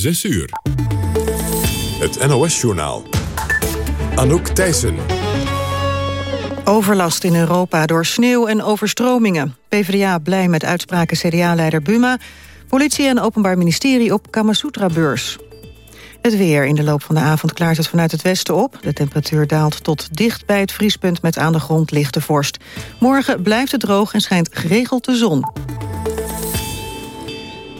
6 uur. Het NOS-journaal. Anouk Thijssen. Overlast in Europa door sneeuw en overstromingen. PvdA blij met uitspraken CDA-leider Buma. Politie en Openbaar Ministerie op Kamasutra-beurs. Het weer. In de loop van de avond klaart het vanuit het westen op. De temperatuur daalt tot dicht bij het vriespunt met aan de grond lichte vorst. Morgen blijft het droog en schijnt geregeld de zon.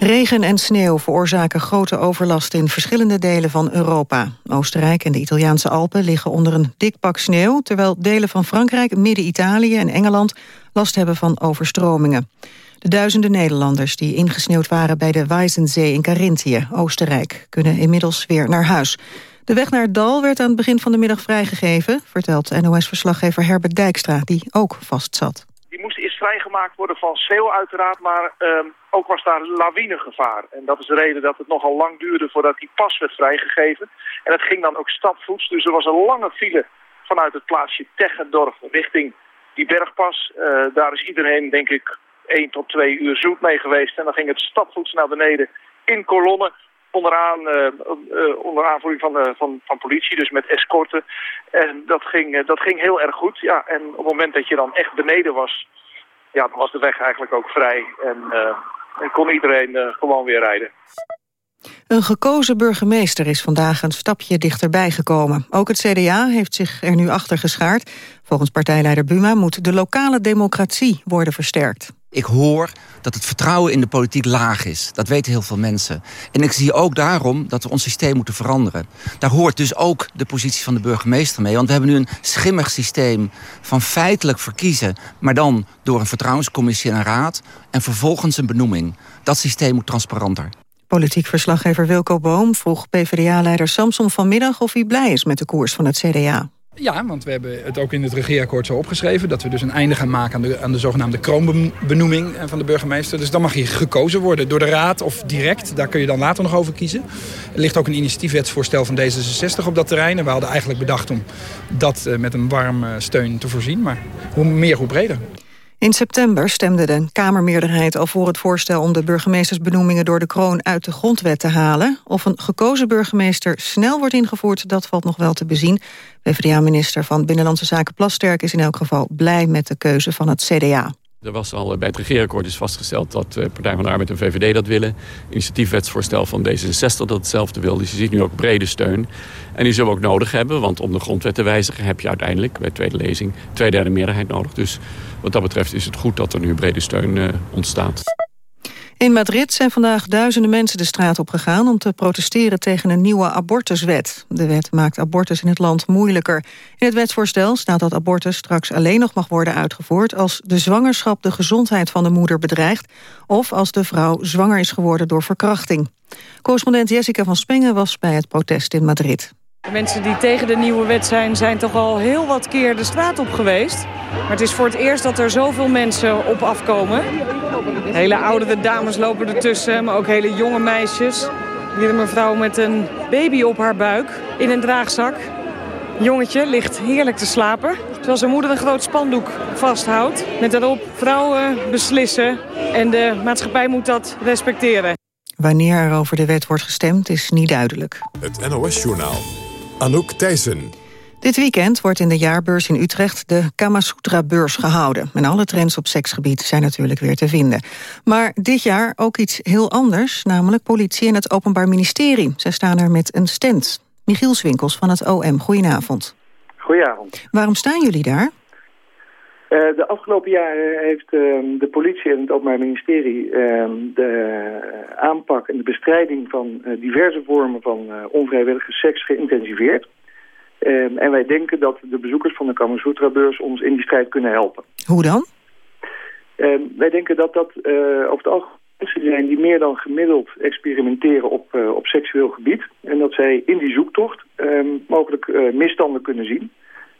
Regen en sneeuw veroorzaken grote overlast in verschillende delen van Europa. Oostenrijk en de Italiaanse Alpen liggen onder een dik pak sneeuw... terwijl delen van Frankrijk, Midden-Italië en Engeland last hebben van overstromingen. De duizenden Nederlanders die ingesneeuwd waren bij de Weizenzee in Carinthië, Oostenrijk, kunnen inmiddels weer naar huis. De weg naar het dal werd aan het begin van de middag vrijgegeven, vertelt NOS-verslaggever Herbert Dijkstra, die ook vastzat. Die moest eerst vrijgemaakt worden van sneeuw uiteraard, maar uh, ook was daar lawinegevaar. En dat is de reden dat het nogal lang duurde voordat die pas werd vrijgegeven. En het ging dan ook stapvoets, dus er was een lange file vanuit het plaatsje Teggendorf richting die bergpas. Uh, daar is iedereen, denk ik, 1 tot 2 uur zoet mee geweest. En dan ging het stapvoets naar beneden in kolonnen. Onderaan, uh, uh, onder aanvoering van, uh, van, van politie, dus met escorten. En dat ging, dat ging heel erg goed. Ja, en op het moment dat je dan echt beneden was, ja, dan was de weg eigenlijk ook vrij. En, en kon iedereen gewoon weer rijden. Een gekozen burgemeester is vandaag een stapje dichterbij gekomen. Ook het CDA heeft zich er nu achter geschaard. Volgens partijleider Buma moet de lokale democratie worden versterkt. Ik hoor dat het vertrouwen in de politiek laag is. Dat weten heel veel mensen. En ik zie ook daarom dat we ons systeem moeten veranderen. Daar hoort dus ook de positie van de burgemeester mee. Want we hebben nu een schimmig systeem van feitelijk verkiezen... maar dan door een vertrouwenscommissie en een raad... en vervolgens een benoeming. Dat systeem moet transparanter. Politiek verslaggever Wilco Boom vroeg PvdA-leider Samson vanmiddag... of hij blij is met de koers van het CDA. Ja, want we hebben het ook in het regeerakkoord zo opgeschreven... dat we dus een einde gaan maken aan de, aan de zogenaamde kroonbenoeming van de burgemeester. Dus dan mag hij gekozen worden door de raad of direct. Daar kun je dan later nog over kiezen. Er ligt ook een initiatiefwetsvoorstel van D66 op dat terrein. En we hadden eigenlijk bedacht om dat eh, met een warm steun te voorzien. Maar hoe meer, hoe breder. In september stemde de Kamermeerderheid al voor het voorstel om de burgemeestersbenoemingen door de kroon uit de grondwet te halen. Of een gekozen burgemeester snel wordt ingevoerd, dat valt nog wel te bezien. PvdA-minister van Binnenlandse Zaken Plasterk is in elk geval blij met de keuze van het CDA. Er was al bij het regeerakkoord is vastgesteld dat de Partij van de Arbeid en VVD dat willen. Initiatiefwetsvoorstel van D66 dat hetzelfde wil. Dus je ziet nu ook brede steun. En die zullen we ook nodig hebben, want om de grondwet te wijzigen heb je uiteindelijk bij tweede lezing tweederde meerderheid nodig. Dus wat dat betreft is het goed dat er nu brede steun uh, ontstaat. In Madrid zijn vandaag duizenden mensen de straat op gegaan... om te protesteren tegen een nieuwe abortuswet. De wet maakt abortus in het land moeilijker. In het wetsvoorstel staat dat abortus straks alleen nog mag worden uitgevoerd... als de zwangerschap de gezondheid van de moeder bedreigt... of als de vrouw zwanger is geworden door verkrachting. Correspondent Jessica van Spengen was bij het protest in Madrid. De mensen die tegen de nieuwe wet zijn, zijn toch al heel wat keer de straat op geweest. Maar het is voor het eerst dat er zoveel mensen op afkomen. Hele oudere dames lopen ertussen, maar ook hele jonge meisjes. Hier een mevrouw met een baby op haar buik in een draagzak. jongetje ligt heerlijk te slapen, terwijl zijn moeder een groot spandoek vasthoudt. Met daarop vrouwen beslissen en de maatschappij moet dat respecteren. Wanneer er over de wet wordt gestemd is niet duidelijk. Het NOS-journaal. Anouk Thijssen. Dit weekend wordt in de jaarbeurs in Utrecht de Kamasutra-beurs gehouden. En alle trends op seksgebied zijn natuurlijk weer te vinden. Maar dit jaar ook iets heel anders, namelijk politie en het Openbaar Ministerie. Zij staan er met een stand. Michiel Swinkels van het OM, goedenavond. Goedenavond. Waarom staan jullie daar? Uh, de afgelopen jaren heeft uh, de politie en het Openbaar Ministerie uh, de aanpak en de bestrijding van eh, diverse vormen van onvrijwillige seks geïntensiveerd. Ehm, en wij denken dat de bezoekers van de Kamasutra-beurs ons in die strijd kunnen helpen. Hoe dan? Ehm, wij denken dat dat over het algemeen mensen zijn die meer dan gemiddeld experimenteren op, op seksueel gebied. En dat zij in die zoektocht mogelijk misstanden kunnen zien.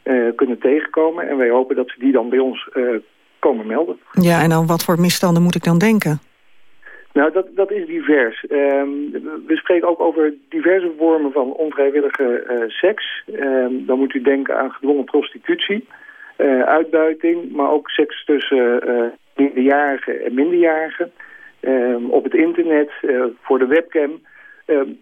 Uh, kunnen tegenkomen. En wij hopen dat ze die dan bij ons uh, komen melden. Ja, en aan wat voor misstanden moet ik dan denken? Nou, dat, dat is divers. Um, we spreken ook over diverse vormen van onvrijwillige uh, seks. Um, dan moet u denken aan gedwongen prostitutie, uitbuiting... maar ook seks tussen minderjarigen en minderjarigen. Um, op het internet, voor de webcam...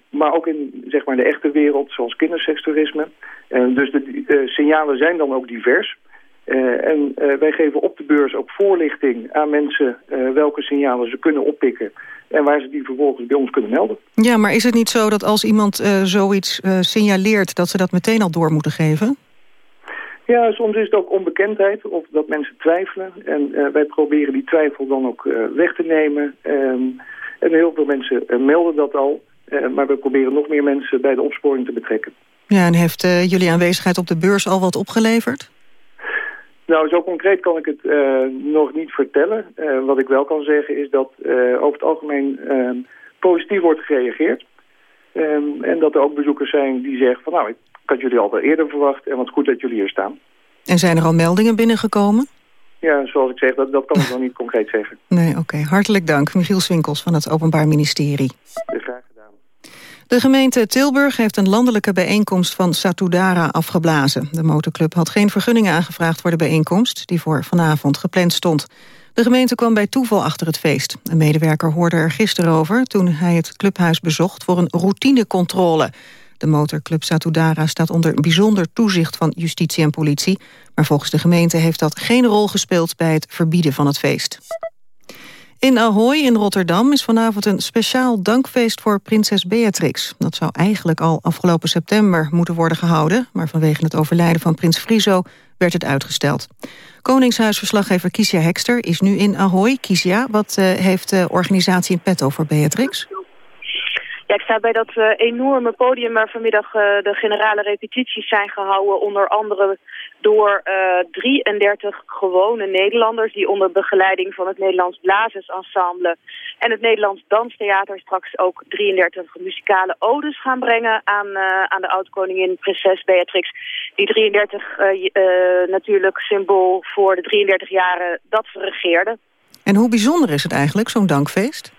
maar ook in zeg maar, de echte wereld, zoals kindersekstoerisme. dus de signalen zijn dan ook divers. en wij geven op de beurs ook voorlichting aan mensen welke signalen ze kunnen oppikken en waar ze die vervolgens bij ons kunnen melden. Ja, maar is het niet zo dat als iemand zoiets signaleert... dat ze dat meteen al door moeten geven? Ja, soms is het ook onbekendheid of dat mensen twijfelen. En wij proberen die twijfel dan ook weg te nemen. Um, en heel veel mensen melden dat al. Maar we proberen nog meer mensen bij de opsporing te betrekken. Ja, en heeft jullie aanwezigheid op de beurs al wat opgeleverd? Nou, zo concreet kan ik het uh, nog niet vertellen. Uh, wat ik wel kan zeggen is dat uh, over het algemeen ehm, positief wordt gereageerd. Um, en dat er ook bezoekers zijn die zeggen van nou, ik had jullie al wel eerder verwacht en wat goed dat jullie hier staan. En zijn er al meldingen binnengekomen? Ja, zoals ik zeg, dat, dat kan ik nog niet concreet zeggen. Nee, oké. Okay. Hartelijk dank, Michiel Swinkels van het Openbaar Ministerie. Graag de gemeente Tilburg heeft een landelijke bijeenkomst van Satudara afgeblazen. De motorclub had geen vergunningen aangevraagd voor de bijeenkomst... die voor vanavond gepland stond. De gemeente kwam bij toeval achter het feest. Een medewerker hoorde er gisteren over toen hij het clubhuis bezocht... voor een routinecontrole. De motorclub Satudara staat onder bijzonder toezicht van justitie en politie... maar volgens de gemeente heeft dat geen rol gespeeld bij het verbieden van het feest. In Ahoy in Rotterdam is vanavond een speciaal dankfeest voor prinses Beatrix. Dat zou eigenlijk al afgelopen september moeten worden gehouden... maar vanwege het overlijden van prins Friso werd het uitgesteld. Koningshuisverslaggever Kiesja Hekster is nu in Ahoy. Kiesja, wat uh, heeft de organisatie in petto voor Beatrix? Ja, ik sta bij dat uh, enorme podium waar vanmiddag uh, de generale repetities zijn gehouden. Onder andere door uh, 33 gewone Nederlanders die onder begeleiding van het Nederlands Blazersensemble en het Nederlands Danstheater straks ook 33 muzikale odes gaan brengen aan, aan de oud-koningin prinses Beatrix. Die 33 natuurlijk symbool voor de 33 jaren dat ze regeerde. En hoe bijzonder is het eigenlijk, zo'n dankfeest?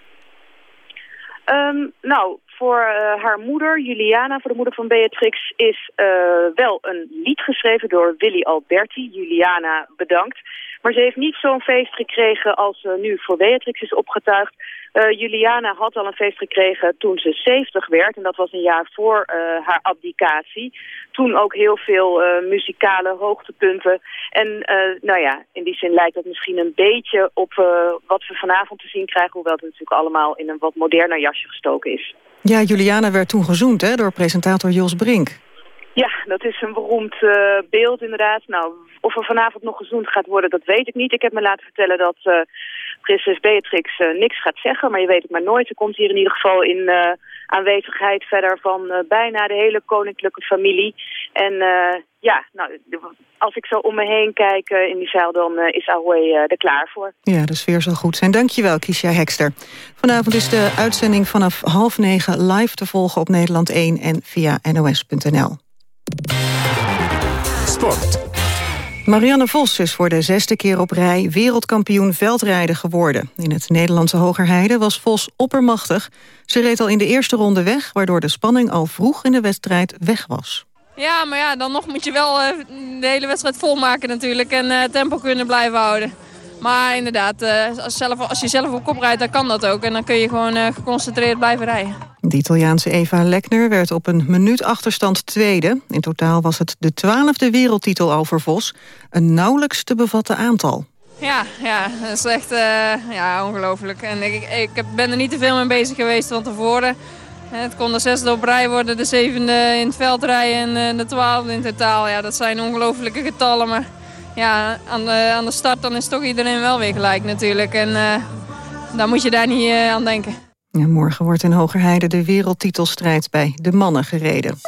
Um, nou, voor uh, haar moeder, Juliana, voor de moeder van Beatrix, is uh, wel een lied geschreven door Willy Alberti. Juliana bedankt. Maar ze heeft niet zo'n feest gekregen als uh, nu voor Beatrix is opgetuigd. Uh, Juliana had al een feest gekregen toen ze 70 werd. En dat was een jaar voor uh, haar abdicatie. Toen ook heel veel uh, muzikale hoogtepunten. En nou ja, in die zin lijkt het misschien een beetje op wat we vanavond te zien krijgen. Hoewel het natuurlijk allemaal in een wat moderner jasje gestoken is. Ja, Juliana werd toen gezoend hè, door presentator Jos Brink. Ja, dat is een beroemd uh, beeld inderdaad. Nou, of er vanavond nog gezoend gaat worden, dat weet ik niet. Ik heb me laten vertellen dat uh, prinses Beatrix uh, niks gaat zeggen, maar je weet het maar nooit. Ze komt hier in ieder geval in aanwezigheid verder van bijna de hele koninklijke familie. En ja, nou, als ik zo om me heen kijk in die zaal, dan is Ahoy er klaar voor. Ja, de sfeer zal goed zijn. Dankjewel, Kiesja Hekster. Vanavond is de uitzending vanaf half negen live te volgen op Nederland 1 en via nos.nl. Sport. Marianne Vos is voor de zesde keer op rij wereldkampioen veldrijden geworden. In het Nederlandse Hogerheide was Vos oppermachtig. Ze reed al in de eerste ronde weg, waardoor de spanning al vroeg in de wedstrijd weg was. Ja, maar ja, dan nog moet je wel eh, de hele wedstrijd volmaken natuurlijk en uh, tempo kunnen blijven houden. Maar inderdaad, eh, als, zelf, als je zelf op kop rijdt, dan kan dat ook. En dan kun je gewoon geconcentreerd blijven rijden. De Italiaanse Eva Lekner werd op een minuut achterstand tweede. In totaal was het de twaalfde wereldtitel over Vos. Een nauwelijks te bevatten aantal. Ja, ja dat is echt uh, ja, ongelooflijk. En ik, ik ben er niet te veel mee bezig geweest van tevoren. Het kon de zesde op rij worden, de zevende in het veld rijden en de twaalfde in totaal. Ja, dat zijn ongelofelijke getallen. Maar ja, aan de, aan de start dan is toch iedereen wel weer gelijk natuurlijk. En uh, dan moet je daar niet uh, aan denken. Ja, morgen wordt in Hogerheide de wereldtitelstrijd bij de mannen gereden.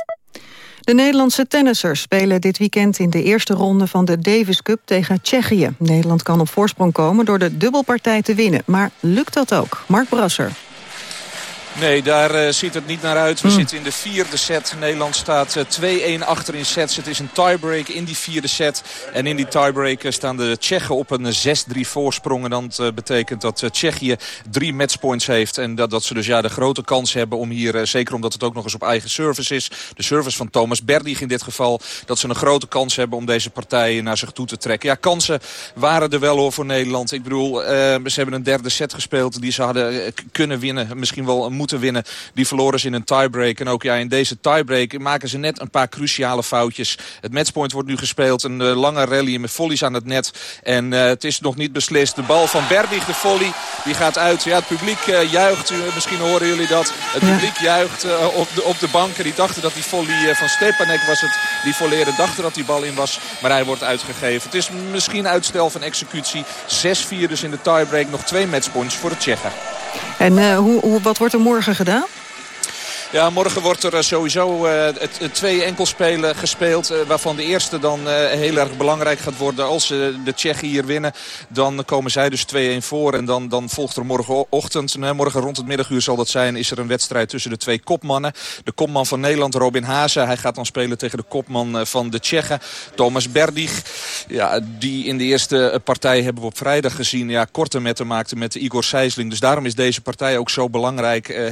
De Nederlandse tennissers spelen dit weekend in de eerste ronde van de Davis Cup tegen Tsjechië. Nederland kan op voorsprong komen door de dubbelpartij te winnen. Maar lukt dat ook? Mark Brasser. Nee, daar uh, ziet het niet naar uit. We mm. zitten in de vierde set. Nederland staat uh, 2-1 achter in sets. Het is een tiebreak in die vierde set. En in die tiebreak uh, staan de Tsjechen op een 6-3 voorsprong. En dat betekent dat Tsjechië drie matchpoints heeft. En dat, dat ze dus ja, de grote kans hebben om hier, zeker omdat het ook nog eens op eigen service is. De service van Thomas Berdig in dit geval. Dat ze een grote kans hebben om deze partij naar zich toe te trekken. Ja, kansen waren er wel hoor voor Nederland. Ik bedoel, ze hebben een derde set gespeeld die ze hadden kunnen winnen. Misschien wel een moeten winnen. Die verloren ze in een tiebreak. En ook ja, in deze tiebreak maken ze net een paar cruciale foutjes. Het matchpoint wordt nu gespeeld. Een lange rally met volleys aan het net. En het is nog niet beslist. De bal van Berdig, de volley, die gaat uit. Ja, het publiek juicht. Misschien horen jullie dat. Het publiek juicht op, de, op de banken. Die dachten dat die volley van Stepanek was het. Die volleerde dachten dat die bal in was. Maar hij wordt uitgegeven. Het is misschien uitstel van executie. 6-4 dus in de tiebreak. Nog twee matchpoints voor de Tsjechen. En uh, hoe, hoe, wat wordt er morgen gedaan? Ja, morgen wordt er eh, sowieso het, twee enkelspelen gespeeld. Uh, waarvan de eerste dan heel erg belangrijk gaat worden. Als de Tsjechen hier winnen, dan komen zij dus 2-1 voor. En dan, dan volgt er morgenochtend, morgen rond het middaguur zal dat zijn... is er een wedstrijd tussen de twee kopmannen. De kopman van Nederland, Robin Haase. Hij gaat dan spelen tegen de kopman van de Tsjechen, Thomas Berdig. Ja, die in de eerste partij hebben we op vrijdag gezien... Ja, korte metten maakte met Igor Sijsling. Dus daarom is deze partij ook zo belangrijk.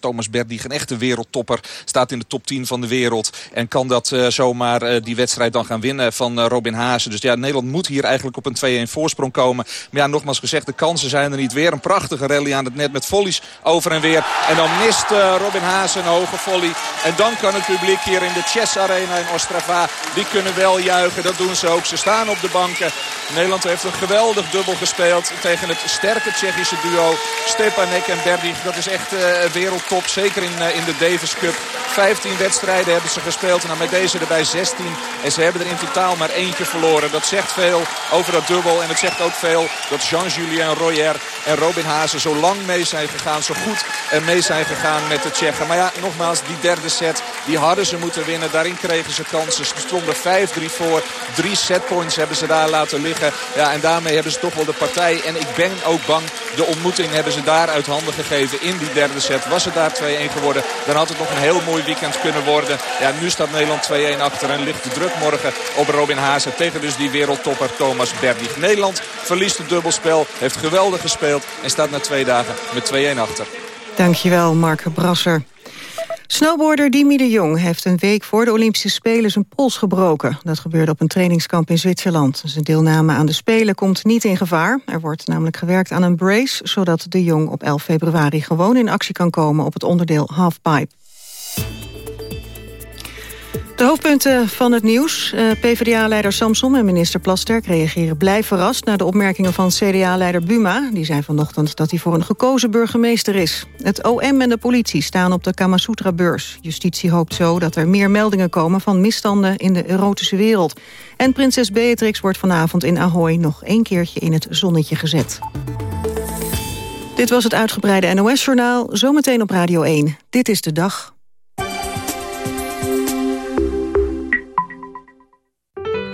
Thomas Berdig, een echte wereldtopper. Staat in de top 10 van de wereld. En kan dat uh, zomaar uh, die wedstrijd dan gaan winnen van uh, Robin Haase. Dus ja, Nederland moet hier eigenlijk op een 2-1 voorsprong komen. Maar ja, nogmaals gezegd, de kansen zijn er niet. Weer een prachtige rally aan het net met volleys over en weer. En dan mist Robin Haase een hoge volley. En dan kan het publiek hier in de Chess Arena in Ostrava. Die kunnen wel juichen, dat doen ze ook. Ze staan op de banken. Nederland heeft een geweldig dubbel gespeeld tegen het sterke Tsjechische duo. Stepanek en Berdig, dat is echt wereldtop. Zeker in, in de Davis Cup. 15 wedstrijden hebben ze gespeeld. En dan met deze erbij 16. En ze hebben er in totaal maar eentje verloren. Dat zegt veel over dat dubbel. En het zegt ook veel dat Jean-Julien Royer en Robin Hazen zo lang mee zijn gegaan. Zo goed en mee zijn gegaan met de Tsjechen. Maar ja, nogmaals, die derde set, die hadden ze moeten winnen. Daarin kregen ze kansen. Ze stonden 5-3 voor. Drie setpoints hebben ze daar laten liggen. Ja, en daarmee hebben ze toch wel de partij. En ik ben ook bang, de ontmoeting hebben ze daar uit handen gegeven in die derde set. Was het daar 2-1 geworden, dan had het nog een heel mooi weekend kunnen worden. Ja, nu staat Nederland 2-1 achter en ligt de druk morgen op Robin Haase tegen dus die wereldtopper Thomas Berdig. Nederland verliest het dubbelspel, heeft geweldig gespeeld en staat na twee dagen met 2-1 achter. Dankjewel, Mark Brasser. Snowboarder Dimi de Jong heeft een week voor de Olympische Spelen zijn pols gebroken. Dat gebeurde op een trainingskamp in Zwitserland. Zijn deelname aan de Spelen komt niet in gevaar. Er wordt namelijk gewerkt aan een brace... zodat de Jong op 11 februari gewoon in actie kan komen op het onderdeel halfpipe. De hoofdpunten van het nieuws. Uh, PvdA-leider Samson en minister Plasterk reageren blij verrast... naar de opmerkingen van CDA-leider Buma. Die zei vanochtend dat hij voor een gekozen burgemeester is. Het OM en de politie staan op de Kamasutra-beurs. Justitie hoopt zo dat er meer meldingen komen... van misstanden in de erotische wereld. En prinses Beatrix wordt vanavond in Ahoy... nog één keertje in het zonnetje gezet. Dit was het uitgebreide NOS-journaal. Zometeen op Radio 1. Dit is de dag.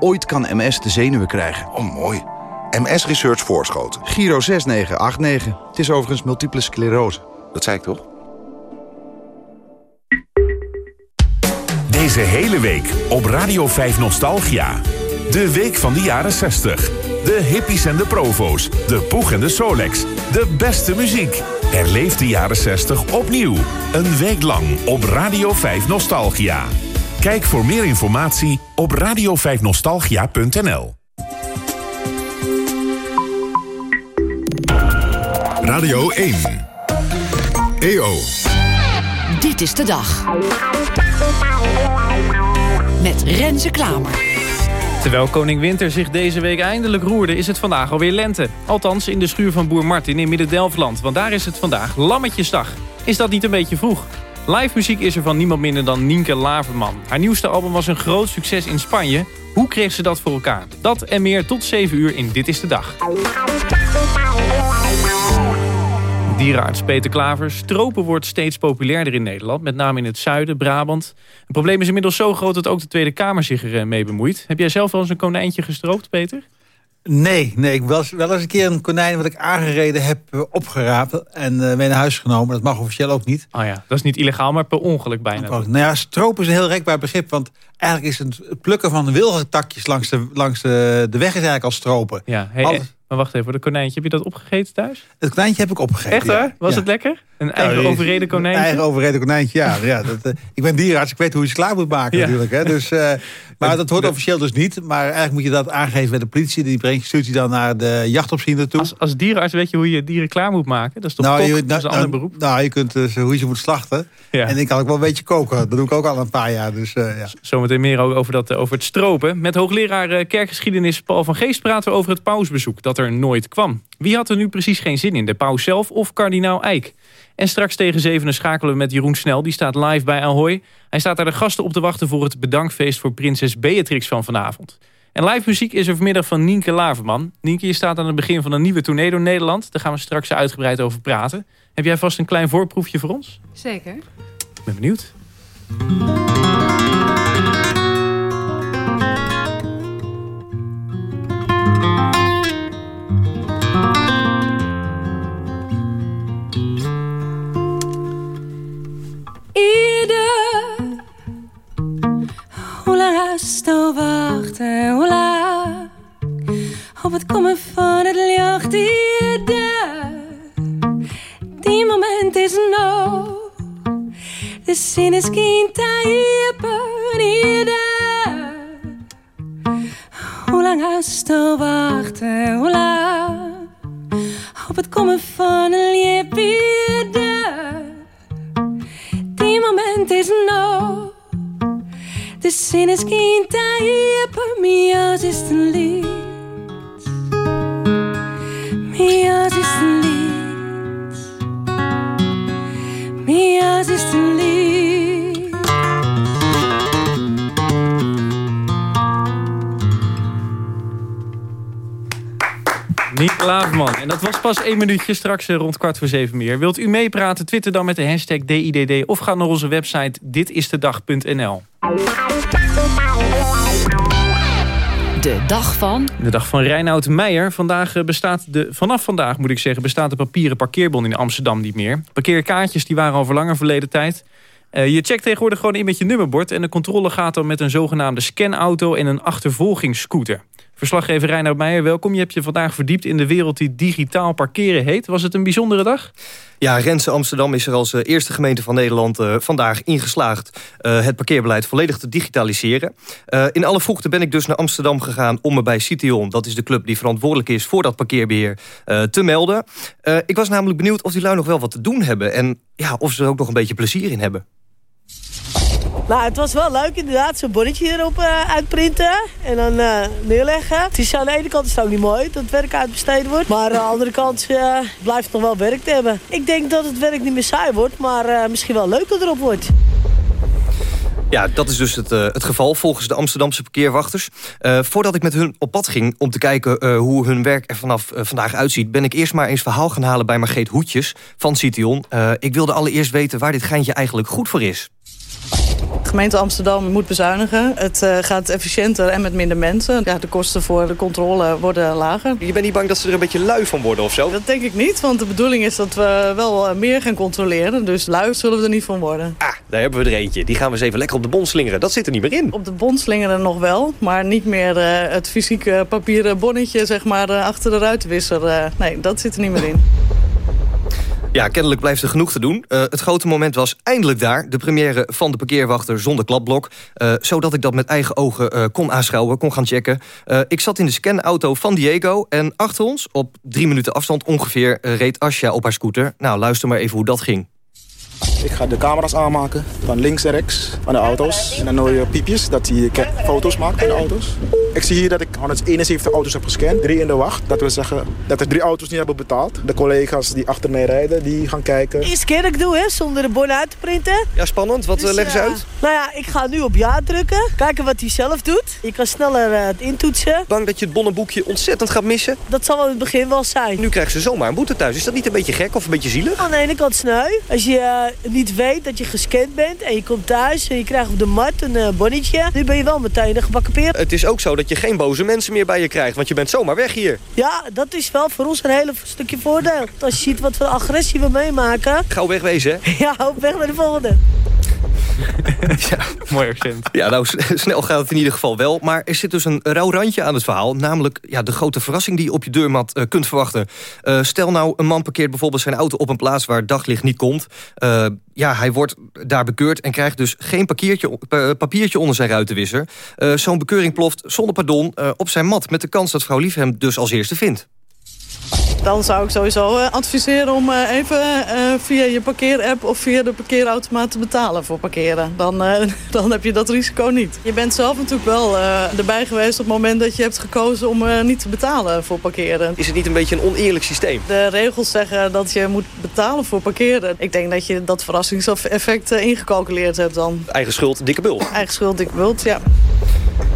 Ooit kan MS de zenuwen krijgen. Oh, mooi. MS Research Voorschoten. Giro 6989. Het is overigens multiple sclerose. Dat zei ik toch? Deze hele week op Radio 5 Nostalgia. De week van de jaren 60. De hippies en de provo's. De poeg en de Solex. De beste muziek. Herleef de jaren 60 opnieuw. Een week lang op Radio 5 Nostalgia. Kijk voor meer informatie op radio5nostalgia.nl. Radio 1. EO. Dit is de dag. Met Renze Klamer. Terwijl koning Winter zich deze week eindelijk roerde... is het vandaag alweer lente. Althans in de schuur van boer Martin in Midden-Delfland. Want daar is het vandaag Lammetjesdag. Is dat niet een beetje vroeg? Live muziek is er van niemand minder dan Nienke Laverman. Haar nieuwste album was een groot succes in Spanje. Hoe kreeg ze dat voor elkaar? Dat en meer tot 7 uur in Dit is de Dag. Dierenarts Peter Klaver. Stropen wordt steeds populairder in Nederland. Met name in het zuiden, Brabant. Het probleem is inmiddels zo groot dat ook de Tweede Kamer zich ermee bemoeit. Heb jij zelf wel eens een konijntje gestroopt, Peter? Nee, nee, ik wel, wel eens een keer een konijn wat ik aangereden heb uh, opgeraapt en uh, mee naar huis genomen. Dat mag officieel ook niet. Oh ja, dat is niet illegaal, maar per ongeluk bijna. Oh, nou ja, stropen is een heel rekbaar begrip, want eigenlijk is het plukken van de wilgentakjes langs de, langs de, de weg is eigenlijk al stropen. Ja, hey, Alles... maar wacht even, de konijntje, heb je dat opgegeten thuis? Het konijntje heb ik opgegeten. Echt waar? Was ja. het lekker? Een eigen overreden konijntje? Een eigen overreden konijntje, ja. ja dat, uh, ik ben dierenarts, ik weet hoe je ze klaar moet maken natuurlijk. Hè. Dus, uh, maar dat hoort officieel dus niet. Maar eigenlijk moet je dat aangeven bij de politie. Die brengt, stuurt je dan naar de jachtopziener toe. Als, als dierenarts weet je hoe je dieren klaar moet maken? Dat is toch nou, kok, je, nou, dat is een ander nou, beroep? Nou, je kunt dus hoe je ze moet slachten. En ik kan ook wel een beetje koken. Dat doe ik ook al een paar jaar. Dus, uh, ja. Zometeen meer over, dat, over het stropen. Met hoogleraar kerkgeschiedenis Paul van Geest praten we over het pausbezoek. Dat er nooit kwam. Wie had er nu precies geen zin in? De paus zelf of kardinaal Eijk? En straks tegen zevenen schakelen we met Jeroen Snel. Die staat live bij Ahoy. Hij staat daar de gasten op te wachten voor het bedankfeest voor prinses Beatrix van vanavond. En live muziek is er vanmiddag van Nienke Laverman. Nienke, je staat aan het begin van een nieuwe tournee door Nederland. Daar gaan we straks uitgebreid over praten. Heb jij vast een klein voorproefje voor ons? Zeker. Ik ben benieuwd. Hoe lang rust wachten, hoe lang op het komen van het licht ieder. Die moment is nou, de zin is geen typen ieder. Hoe lang rust wachten, hoe lang op het komen van het licht ieder die moment is nou. De zin is geen tijd voor mij als is pas één minuutje, straks rond kwart voor zeven meer. Wilt u meepraten, twitter dan met de hashtag DIDD... of ga naar onze website ditistedag.nl. De dag van... De dag van Reinoud Meijer. Vandaag bestaat de, vanaf vandaag moet ik zeggen, bestaat de papieren parkeerbon in Amsterdam niet meer. Parkeerkaartjes die waren al voor langer verleden tijd. Uh, je checkt tegenwoordig gewoon in met je nummerbord... en de controle gaat dan met een zogenaamde scanauto en een achtervolgingsscooter. Verslaggever Reinoud Meijer, welkom. Je hebt je vandaag verdiept in de wereld die digitaal parkeren heet. Was het een bijzondere dag? Ja, Renze Amsterdam is er als uh, eerste gemeente van Nederland uh, vandaag ingeslaagd uh, het parkeerbeleid volledig te digitaliseren. in alle vroegte ben ik dus naar Amsterdam gegaan om me bij Cition, dat is de club die verantwoordelijk is voor dat parkeerbeheer, te melden. ik was namelijk benieuwd of die lui nog wel wat te doen hebben en ja, of ze er ook nog een beetje plezier in hebben. Nou, het was wel leuk inderdaad, zo'n bonnetje erop uh, uitprinten en dan uh, neerleggen. Het is aan de ene kant is het ook niet mooi dat het werk uitbesteed wordt. Maar aan de andere kant uh, blijft het nog wel werk te hebben. Ik denk dat het werk niet meer saai wordt, maar misschien wel leuk dat erop wordt. Ja, dat is dus het, het geval volgens de Amsterdamse parkeerwachters. Voordat ik met hun op pad ging om te kijken hoe hun werk er vanaf vandaag uitziet... ben ik eerst maar eens verhaal gaan halen bij Margreet Hoetjes van Cition. ik wilde allereerst weten waar dit geintje eigenlijk goed voor is. De gemeente Amsterdam moet bezuinigen. Het uh, gaat efficiënter en met minder mensen. Ja, de kosten voor de controle worden lager. Je bent niet bang dat ze er een beetje lui van worden of zo? Dat denk ik niet, want de bedoeling is dat we wel meer gaan controleren. Dus lui zullen we er niet van worden. Ah, daar hebben we er eentje. Die gaan we eens even lekker op de bon slingeren. Dat zit er niet meer in. Op de bon slingeren nog wel, maar niet meer uh, het fysieke papieren bonnetje zeg maar, uh, achter de ruitenwisser. nee, dat zit er niet meer in. Ja, kennelijk blijft er genoeg te doen. Uh, het grote moment was eindelijk daar. De première van de parkeerwachter zonder klapblok. Uh, zodat ik dat met eigen ogen uh, kon aanschouwen, kon gaan checken. ik zat in de scanauto van Diego. En achter ons, op drie minuten afstand ongeveer, reed Asja op haar scooter. Nou, luister maar even hoe dat ging. Ik ga de camera's aanmaken van links en rechts van de auto's. En dan hoor je piepjes dat hij foto's maakt van de auto's. Ik zie hier dat ik 171 auto's heb gescand, drie in de wacht. Dat wil zeggen dat er drie auto's niet hebben betaald. De collega's die achter mij rijden, die gaan kijken. Eerste keer dat ik doe, hè, zonder de bon uit te printen. Ja, spannend. Wat dus, leggen ze uit? Uh, nou ja, ik ga nu op ja drukken. Kijken wat hij zelf doet. Je kan sneller uh, het intoetsen. Bang dat je het bonnenboekje ontzettend gaat missen? Dat zal wel in het begin wel zijn. Nu krijgen ze zomaar een boete thuis. Is dat niet een beetje gek of een beetje zielig? Aan de ene kant sneu. Als je uh, niet weet dat je gescand bent... en je komt thuis en je krijgt op de mat een uh, bonnetje... nu ben je wel meteen een gebakken peer. Het is ook zo dat je geen boze mensen meer bij je krijgt... want je bent zomaar weg hier. Ja, dat is wel voor ons een hele stukje voordeel. Als je ziet wat voor agressie we meemaken... Gauw wegwezen, hè? Ja, op weg naar de volgende. ja, mooi accent. Ja, nou, snel gaat het in ieder geval wel. Maar er zit dus een rauw randje aan het verhaal. Namelijk ja, de grote verrassing die je op je deurmat uh, kunt verwachten. Uh, stel nou, een man parkeert bijvoorbeeld zijn auto op een plaats... waar daglicht niet komt. Uh, ja, hij wordt daar bekeurd en krijgt dus geen papiertje onder zijn ruitenwisser. Zo'n bekeuring ploft zonder pardon op zijn mat... met de kans dat vrouw Lief hem dus als eerste vindt. Dan zou ik sowieso uh, adviseren om uh, even uh, via je parkeerapp of via de parkeerautomaat te betalen voor parkeren. Dan, dan heb je dat risico niet. Je bent zelf natuurlijk wel erbij geweest op het moment dat je hebt gekozen om niet te betalen voor parkeren. Is het niet een beetje een oneerlijk systeem? De regels zeggen dat je moet betalen voor parkeren. Ik denk dat je dat verrassingseffect ingecalculeerd hebt dan. Eigen schuld, dikke bult. Eigen schuld, dikke bult, ja.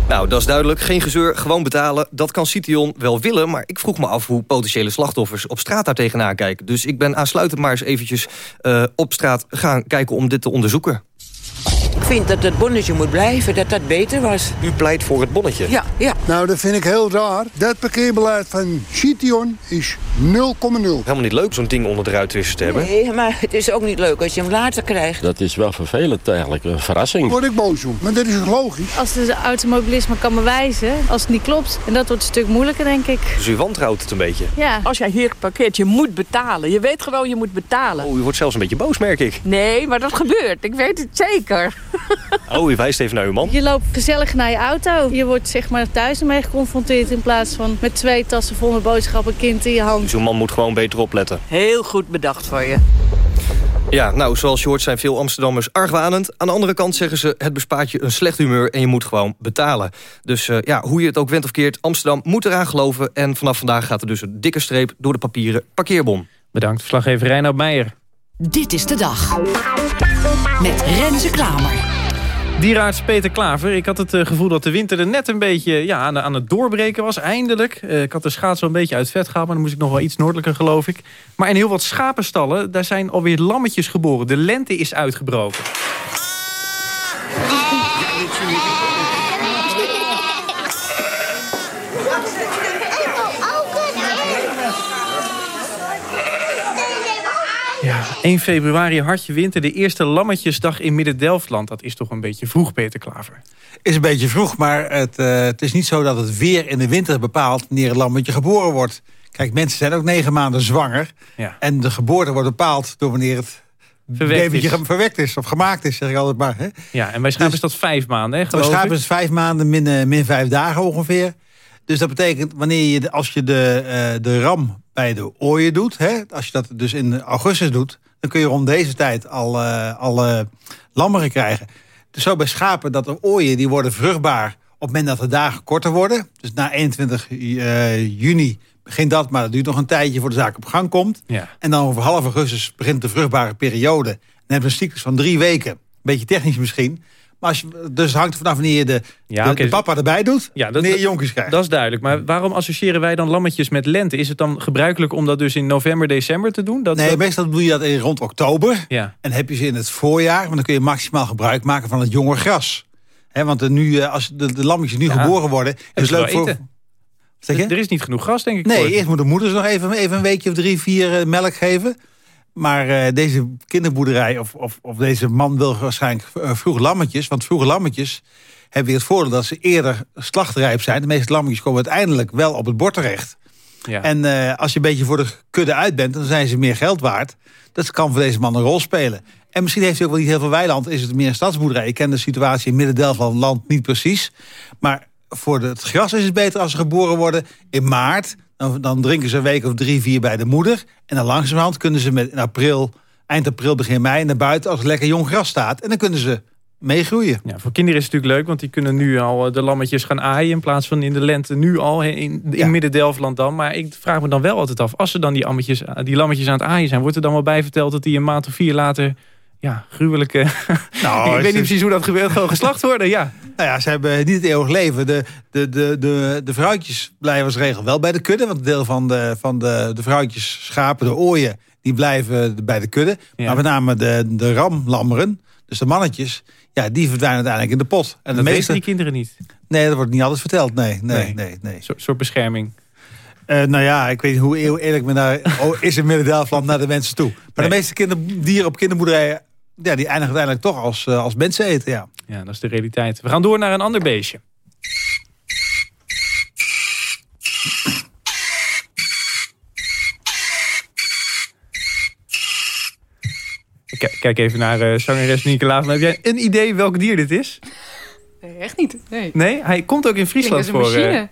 Nou, dat is duidelijk. Geen gezeur, gewoon betalen. Dat kan Cition wel willen, maar ik vroeg me af hoe potentiële slachtoffers op straat daar tegenaan kijken. Dus ik ben aansluitend maar eens eventjes uh, op straat gaan kijken om dit te onderzoeken. Ik vind dat het bonnetje moet blijven, dat dat beter was. U pleit voor het bonnetje? Ja, ja. Nou, dat vind ik heel raar. Dat parkeerbeleid van Cition is 0,0. Helemaal niet leuk zo'n ding onder de ruitwissers te hebben. Nee, maar het is ook niet leuk als je hem later krijgt. Dat is wel vervelend eigenlijk, een verrassing. Word ik boos om, maar dat is logisch. Als de automobilisme kan bewijzen, als het niet klopt. En dat wordt een stuk moeilijker, denk ik. Dus u wantrouwt het een beetje? Ja. Als jij hier parkeert, je moet betalen. Je weet gewoon, je moet betalen. Oh, u wordt zelfs een beetje boos, merk ik. Nee, maar dat gebeurt. Ik weet het zeker. Oh, u wijst even naar uw man. Je loopt gezellig naar je auto. Je wordt zeg maar thuis ermee geconfronteerd... in plaats van met twee tassen vol met boodschappen, kind in je hand. Dus uw man moet gewoon beter opletten. Heel goed bedacht voor je. Ja, nou, zoals je hoort zijn veel Amsterdammers argwanend. Aan de andere kant zeggen ze, het bespaart je een slecht humeur... en je moet gewoon betalen. Dus uh, ja, hoe je het ook went of keert, Amsterdam moet eraan geloven... en vanaf vandaag gaat er dus een dikke streep door de papieren parkeerbon. Bedankt, verslaggever Reinoud Meijer. Dit is de dag. Met Renze Klamer. Dierarts Peter Klaver, ik had het uh, gevoel dat de winter er net een beetje ja, aan, het doorbreken was, eindelijk. Uh, ik had de schaats wel een beetje uit vet gehaald, maar dan moest ik nog wel iets noordelijker, geloof ik. Maar in heel wat schapenstallen, daar zijn alweer lammetjes geboren. De lente is uitgebroken. Ja, 1 februari hartje winter, de eerste lammetjesdag in Midden-Delftland. Dat is toch een beetje vroeg, Peter Klaver? Is een beetje vroeg, maar het, uh, het is niet zo dat het weer in de winter bepaalt... wanneer een lammetje geboren wordt. Kijk, mensen zijn ook negen maanden zwanger. Ja. En de geboorte wordt bepaald door wanneer het verwekt is. verwekt is of gemaakt is, zeg ik altijd maar. Hè? Ja, en bij schapen dus, is dat vijf maanden, hè, Bij schapen is het vijf maanden, min, uh, min vijf dagen ongeveer. Dus dat betekent, wanneer je, als je de, uh, de ram bij de ooien doet... Hè, als je dat dus in augustus doet... dan kun je rond deze tijd al, uh, al uh, lammeren krijgen. Dus zo bij schapen dat de ooien die worden vruchtbaar... op het moment dat de dagen korter worden. Dus na 21 juni begint dat, maar dat duurt nog een tijdje... voor de zaak op gang komt. Ja. En dan over half augustus begint de vruchtbare periode. Dan heb je een cyclus van drie weken. Beetje technisch misschien... Maar als je, dus het hangt vanaf wanneer je de, ja, de, okay. de, papa erbij doet, ja, dat, wanneer je jonkjes krijgt. Dat is duidelijk. Maar waarom associëren wij dan lammetjes met lente? Is het dan gebruikelijk om dat dus in november, december te doen? Dat, nee, dat... meestal doe je dat in, rond oktober. Ja. En heb je ze in het voorjaar. Want dan kun je maximaal gebruik maken van het jonge gras. He, want nu, als de, de lammetjes nu ja. geboren worden... is het leuk voor... Zeg je? Er is niet genoeg gras, denk ik. Nee, voor. eerst moet de moeders nog even, even een weekje of drie, vier uh, melk geven. Maar uh, deze kinderboerderij of, of, of, deze man wil waarschijnlijk uh, vroege lammetjes. Want vroege lammetjes hebben weer het voordeel dat ze eerder slachtrijp zijn. De meeste lammetjes komen uiteindelijk wel op het bord terecht. Ja. En uh, als je een beetje voor de kudde uit bent, dan zijn ze meer geld waard. Dat kan voor deze man een rol spelen. En misschien heeft hij ook wel niet heel veel weiland, is het meer een stadsboerderij. Ik ken de situatie in Midden-Delftland land niet precies. Maar voor het gras is het beter als ze geboren worden in maart. Dan, dan drinken ze een week of drie, vier bij de moeder. En dan langzamerhand kunnen ze met in april, eind april, begin mei naar buiten als er lekker jong gras staat. En dan kunnen ze meegroeien. Ja, voor kinderen is het natuurlijk leuk, want die kunnen nu al de lammetjes gaan aaien... in plaats van in de lente nu al, in, in ja. Midden-Delftland dan. Maar ik vraag me dan wel altijd af, als ze dan die, ammetjes, die lammetjes aan het aaien zijn... wordt er dan wel bij verteld dat die een maand of vier later... Ja, gruwelijke... Nou, ik weet niet precies hoe dat gebeurt, gewoon geslacht worden, ja. Nou ja, ze hebben niet het eeuwig leven. De, de, de, de, de vrouwtjes blijven als regel wel bij de kudde. Want een deel van de, van de, de vrouwtjes, schapen, de ooien... die blijven bij de kudde. Maar met name de, de ramlammeren, dus de mannetjes... ja, die verdwijnen uiteindelijk in de pot. En de meeste die kinderen niet? Nee, dat wordt niet alles verteld. Nee, nee, nee. nee, soort bescherming. Uh, nou ja, ik weet niet hoe eerlijk men daar oh, is in Midden-Delfland naar de mensen toe. Maar de meeste kinderdieren op kinderboerderijen... Ja, die eindigen uiteindelijk toch als, uh, als mensen eten, ja. Ja, dat is de realiteit. We gaan door naar een ander beestje. Kijk, kijk even naar uh, zangeres Nieke Laafman. Heb jij een idee welk dier dit is? Nee, echt niet. Nee. nee? Hij komt ook in Friesland voor. Een machine.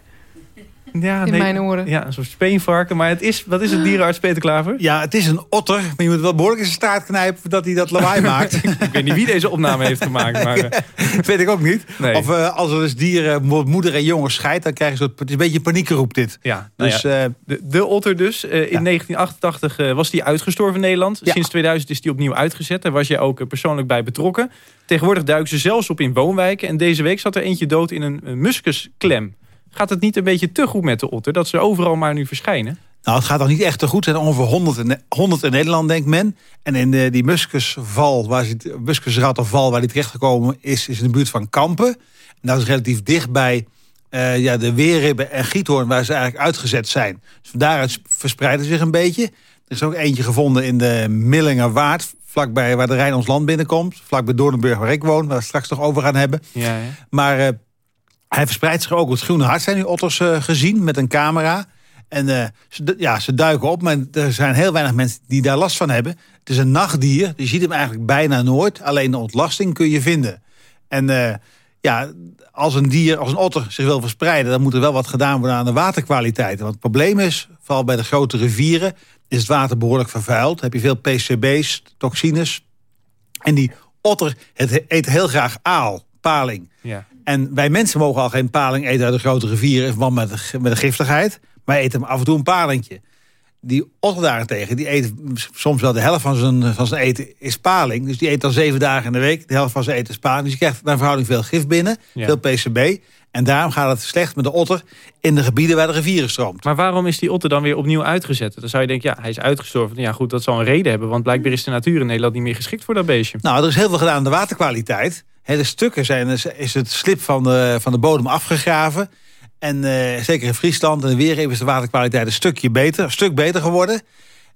Ja, in nee, mijn oren. Ja, een soort speenvarken. Maar het is, wat is het dierenarts Peter Klaver? Ja, het is een otter. Maar je moet wel behoorlijk in zijn staart knijpen voordat hij dat lawaai maakt. ik weet niet wie deze opname heeft gemaakt. Maar, dat weet ik ook niet. Nee. Of uh, als er dus dieren, moeder en jongen scheidt, dan krijg je soort, het is een beetje een paniekroep dit. Ja, nou dus, ja, de, de, otter dus. Uh, in 1988 uh, was die uitgestorven in Nederland. Sinds 2000 is die opnieuw uitgezet. Daar was je ook persoonlijk bij betrokken. Tegenwoordig duiken ze zelfs op in woonwijken. En deze week zat er eentje dood in een, een muskusklem. Gaat het niet een beetje te goed met de otter? Dat ze overal maar nu verschijnen? Nou, het gaat nog niet echt te goed. Er zijn ongeveer 100 in, 100 in Nederland, denkt men. En in de, die muskusval, waar ze, muskusrat of val waar die terechtgekomen is... is in de buurt van Kampen. En dat is relatief dichtbij uh, ja, de Weerribben en Giethoorn... waar ze eigenlijk uitgezet zijn. Dus van daaruit verspreiden ze zich een beetje. Er is ook eentje gevonden in de Millingerwaard... vlakbij waar de Rijn ons land binnenkomt. Vlakbij Doornenburg, waar ik woon. Waar we het straks nog over gaan hebben. Ja, ja. Maar... Uh, hij verspreidt zich ook. Het Groene Hart zijn nu otters uh, gezien met een camera. En uh, ze, ja, ze duiken op, maar er zijn heel weinig mensen die daar last van hebben. Het is een nachtdier, je ziet hem eigenlijk bijna nooit. Alleen de ontlasting kun je vinden. En uh, ja, als een dier, als een otter zich wil verspreiden... dan moet er wel wat gedaan worden aan de waterkwaliteit. Want het probleem is, vooral bij de grote rivieren... is het water behoorlijk vervuild. heb je veel PCB's, toxines. En die otter het eet heel graag aal, paling. Ja. En wij mensen mogen al geen paling eten uit de grote rivieren... in verband met de, met de giftigheid. Maar eten hem af en toe een palingje. Die otter daarentegen, die eet soms wel de helft van zijn, van zijn eten is paling. Dus die eet dan zeven dagen in de week. De helft van zijn eten is paling. Dus je krijgt naar verhouding veel gif binnen. Veel PCB. En daarom gaat het slecht met de otter in de gebieden waar de rivieren stroomt. Maar waarom is die otter dan weer opnieuw uitgezet? Dan zou je denken, ja, hij is uitgestorven. Ja goed, dat zal een reden hebben. Want blijkbaar is de natuur in Nederland niet meer geschikt voor dat beestje. Nou, er is heel veel gedaan aan de waterkwaliteit. De stukken zijn, is het slip van de, van de bodem afgegraven. En uh, zeker in Friesland en weer is de waterkwaliteit een stukje beter, een stuk beter geworden.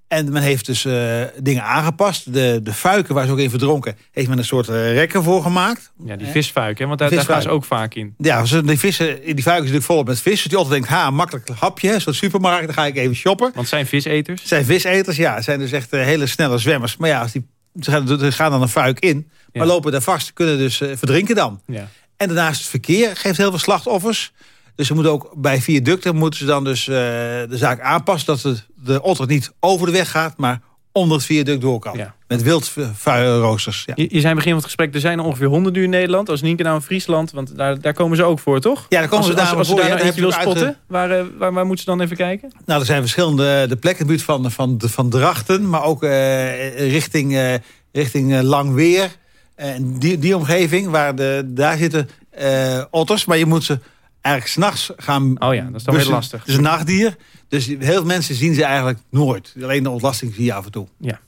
En men heeft dus uh, dingen aangepast. De, de fuiken waar ze ook in verdronken, heeft men een soort uh, rekken voor gemaakt. Ja, die visfuiken, want daar, daar, gaan ze ook vaak in. Ja, die, vissen, die fuiken zijn natuurlijk volop met vis. Dus die altijd denkt, ha, makkelijk hapje, zo'n supermarkt, dan ga ik even shoppen. Want zijn viseters? Zijn viseters, ja. zijn dus echt hele snelle zwemmers. Maar ja, als die, ze gaan, gaan dan een fuik in, maar lopen daar vast, kunnen dus verdrinken dan. Ja. En daarnaast het verkeer geeft heel veel slachtoffers. Dus ze moeten ook bij viaducten moeten ze dan dus uh, de zaak aanpassen... dat de, de otter niet over de weg gaat, maar onder het viaduct door kan. Ja. Met wildroosters. Ja. Je, je zijn begin van het gesprek, er zijn er ongeveer 100 uur in Nederland. Als Nienke nou in Friesland, want daar, daar komen ze ook voor, toch? Ja, daar komen als, ze daar voor. Als, daar ja, wil spotten, waar, uh, waar, waar moeten ze dan even kijken? Nou, er zijn verschillende de plekken de buurt van, van, van Drachten... maar ook uh, richting, uh, richting Langweer. En die, die omgeving, waar de, daar zitten otters. Maar je moet ze eigenlijk s'nachts gaan... Oh ja, dat is dan heel lastig. Het is een nachtdier. Dus heel veel mensen zien ze eigenlijk nooit. Alleen de ontlasting zie je af en toe. Ja.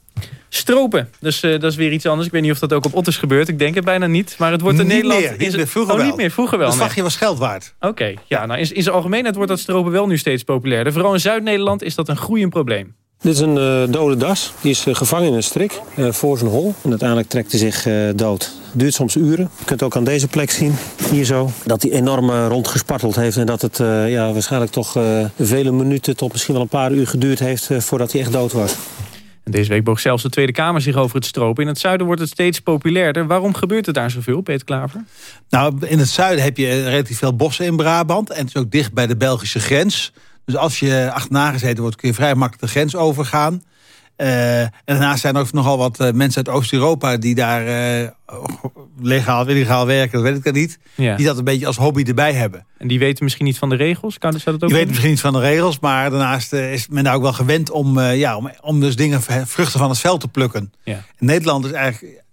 Stropen, dus uh, dat is weer iets anders. Ik weet niet of dat ook op otters gebeurt. Ik denk het bijna niet. Maar het wordt in niet Nederland... Meer, niet meer, vroeger oh, wel. niet meer, vroeger wel. Dat nee. vrachtje was geld waard. Oké, okay, ja, nou in, in zijn algemeenheid wordt dat stropen wel nu steeds populairder. Vooral in Zuid-Nederland is dat een groeiend probleem. Dit is een uh, dode das. Die is uh, gevangen in een strik uh, voor zijn hol. En uiteindelijk trekt hij zich dood. Het duurt soms uren. Je kunt ook aan deze plek zien, hier zo, dat hij enorm rondgesparteld heeft. En dat het ja, waarschijnlijk toch vele minuten tot misschien wel een paar uur geduurd heeft voordat hij echt dood was. En deze week boog zelfs de Tweede Kamer zich over het stropen. In het zuiden wordt het steeds populairder. Waarom gebeurt het daar zoveel, Peter Klaver? Nou, in het zuiden heb je relatief veel bossen in Brabant. En het is ook dicht bij de Belgische grens. Dus als je achterna gezeten wordt, kun je vrij makkelijk de grens overgaan. Uh, en daarnaast zijn er ook nogal wat uh, mensen uit Oost-Europa... die daar uh, legaal, illegaal werken, dat weet ik dan niet. Ja. Die dat een beetje als hobby erbij hebben. En die weten misschien niet van de regels? Kan, dat ook die weten misschien niet van de regels, maar daarnaast is men daar ook wel gewend... om, ja, om, om dus dingen, vruchten van het veld te plukken. Ja. Nederland is eigenlijk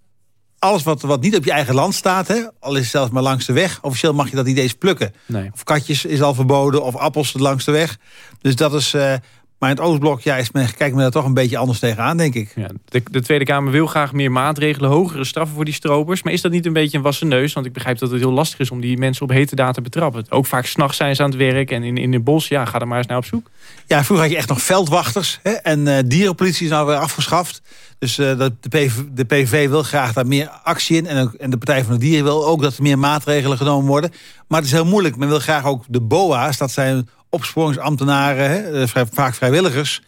alles wat, wat niet op je eigen land staat, hè, al is het zelfs maar langs de weg... officieel mag je dat niet eens plukken. Nee. Of katjes is al verboden, of appels langs de weg. Dus dat is... Uh, Maar in het Oostblok ja, is men, kijkt men daar toch een beetje anders tegenaan, denk ik. Ja, de, de, Tweede Kamer wil graag meer maatregelen, hogere straffen voor die stropers. Maar is dat niet een beetje een wassen neus? Want ik begrijp dat het heel lastig is om die mensen op hete daad te betrappen. Ook vaak s'nachts zijn ze aan het werk en in, in het bos. Ja, ga er maar eens naar op zoek. Ja, vroeger had je echt nog veldwachters. Hè? En uh, dierenpolitie is nou weer afgeschaft. Dus uh, de, PV, de PV wil graag daar meer actie in. En, en de Partij van de Dieren wil ook dat er meer maatregelen genomen worden. Maar het is heel moeilijk. Men wil graag ook de BOA's, dat zijn opsporingsambtenaren, hè, eh, vaak vrijwilligers.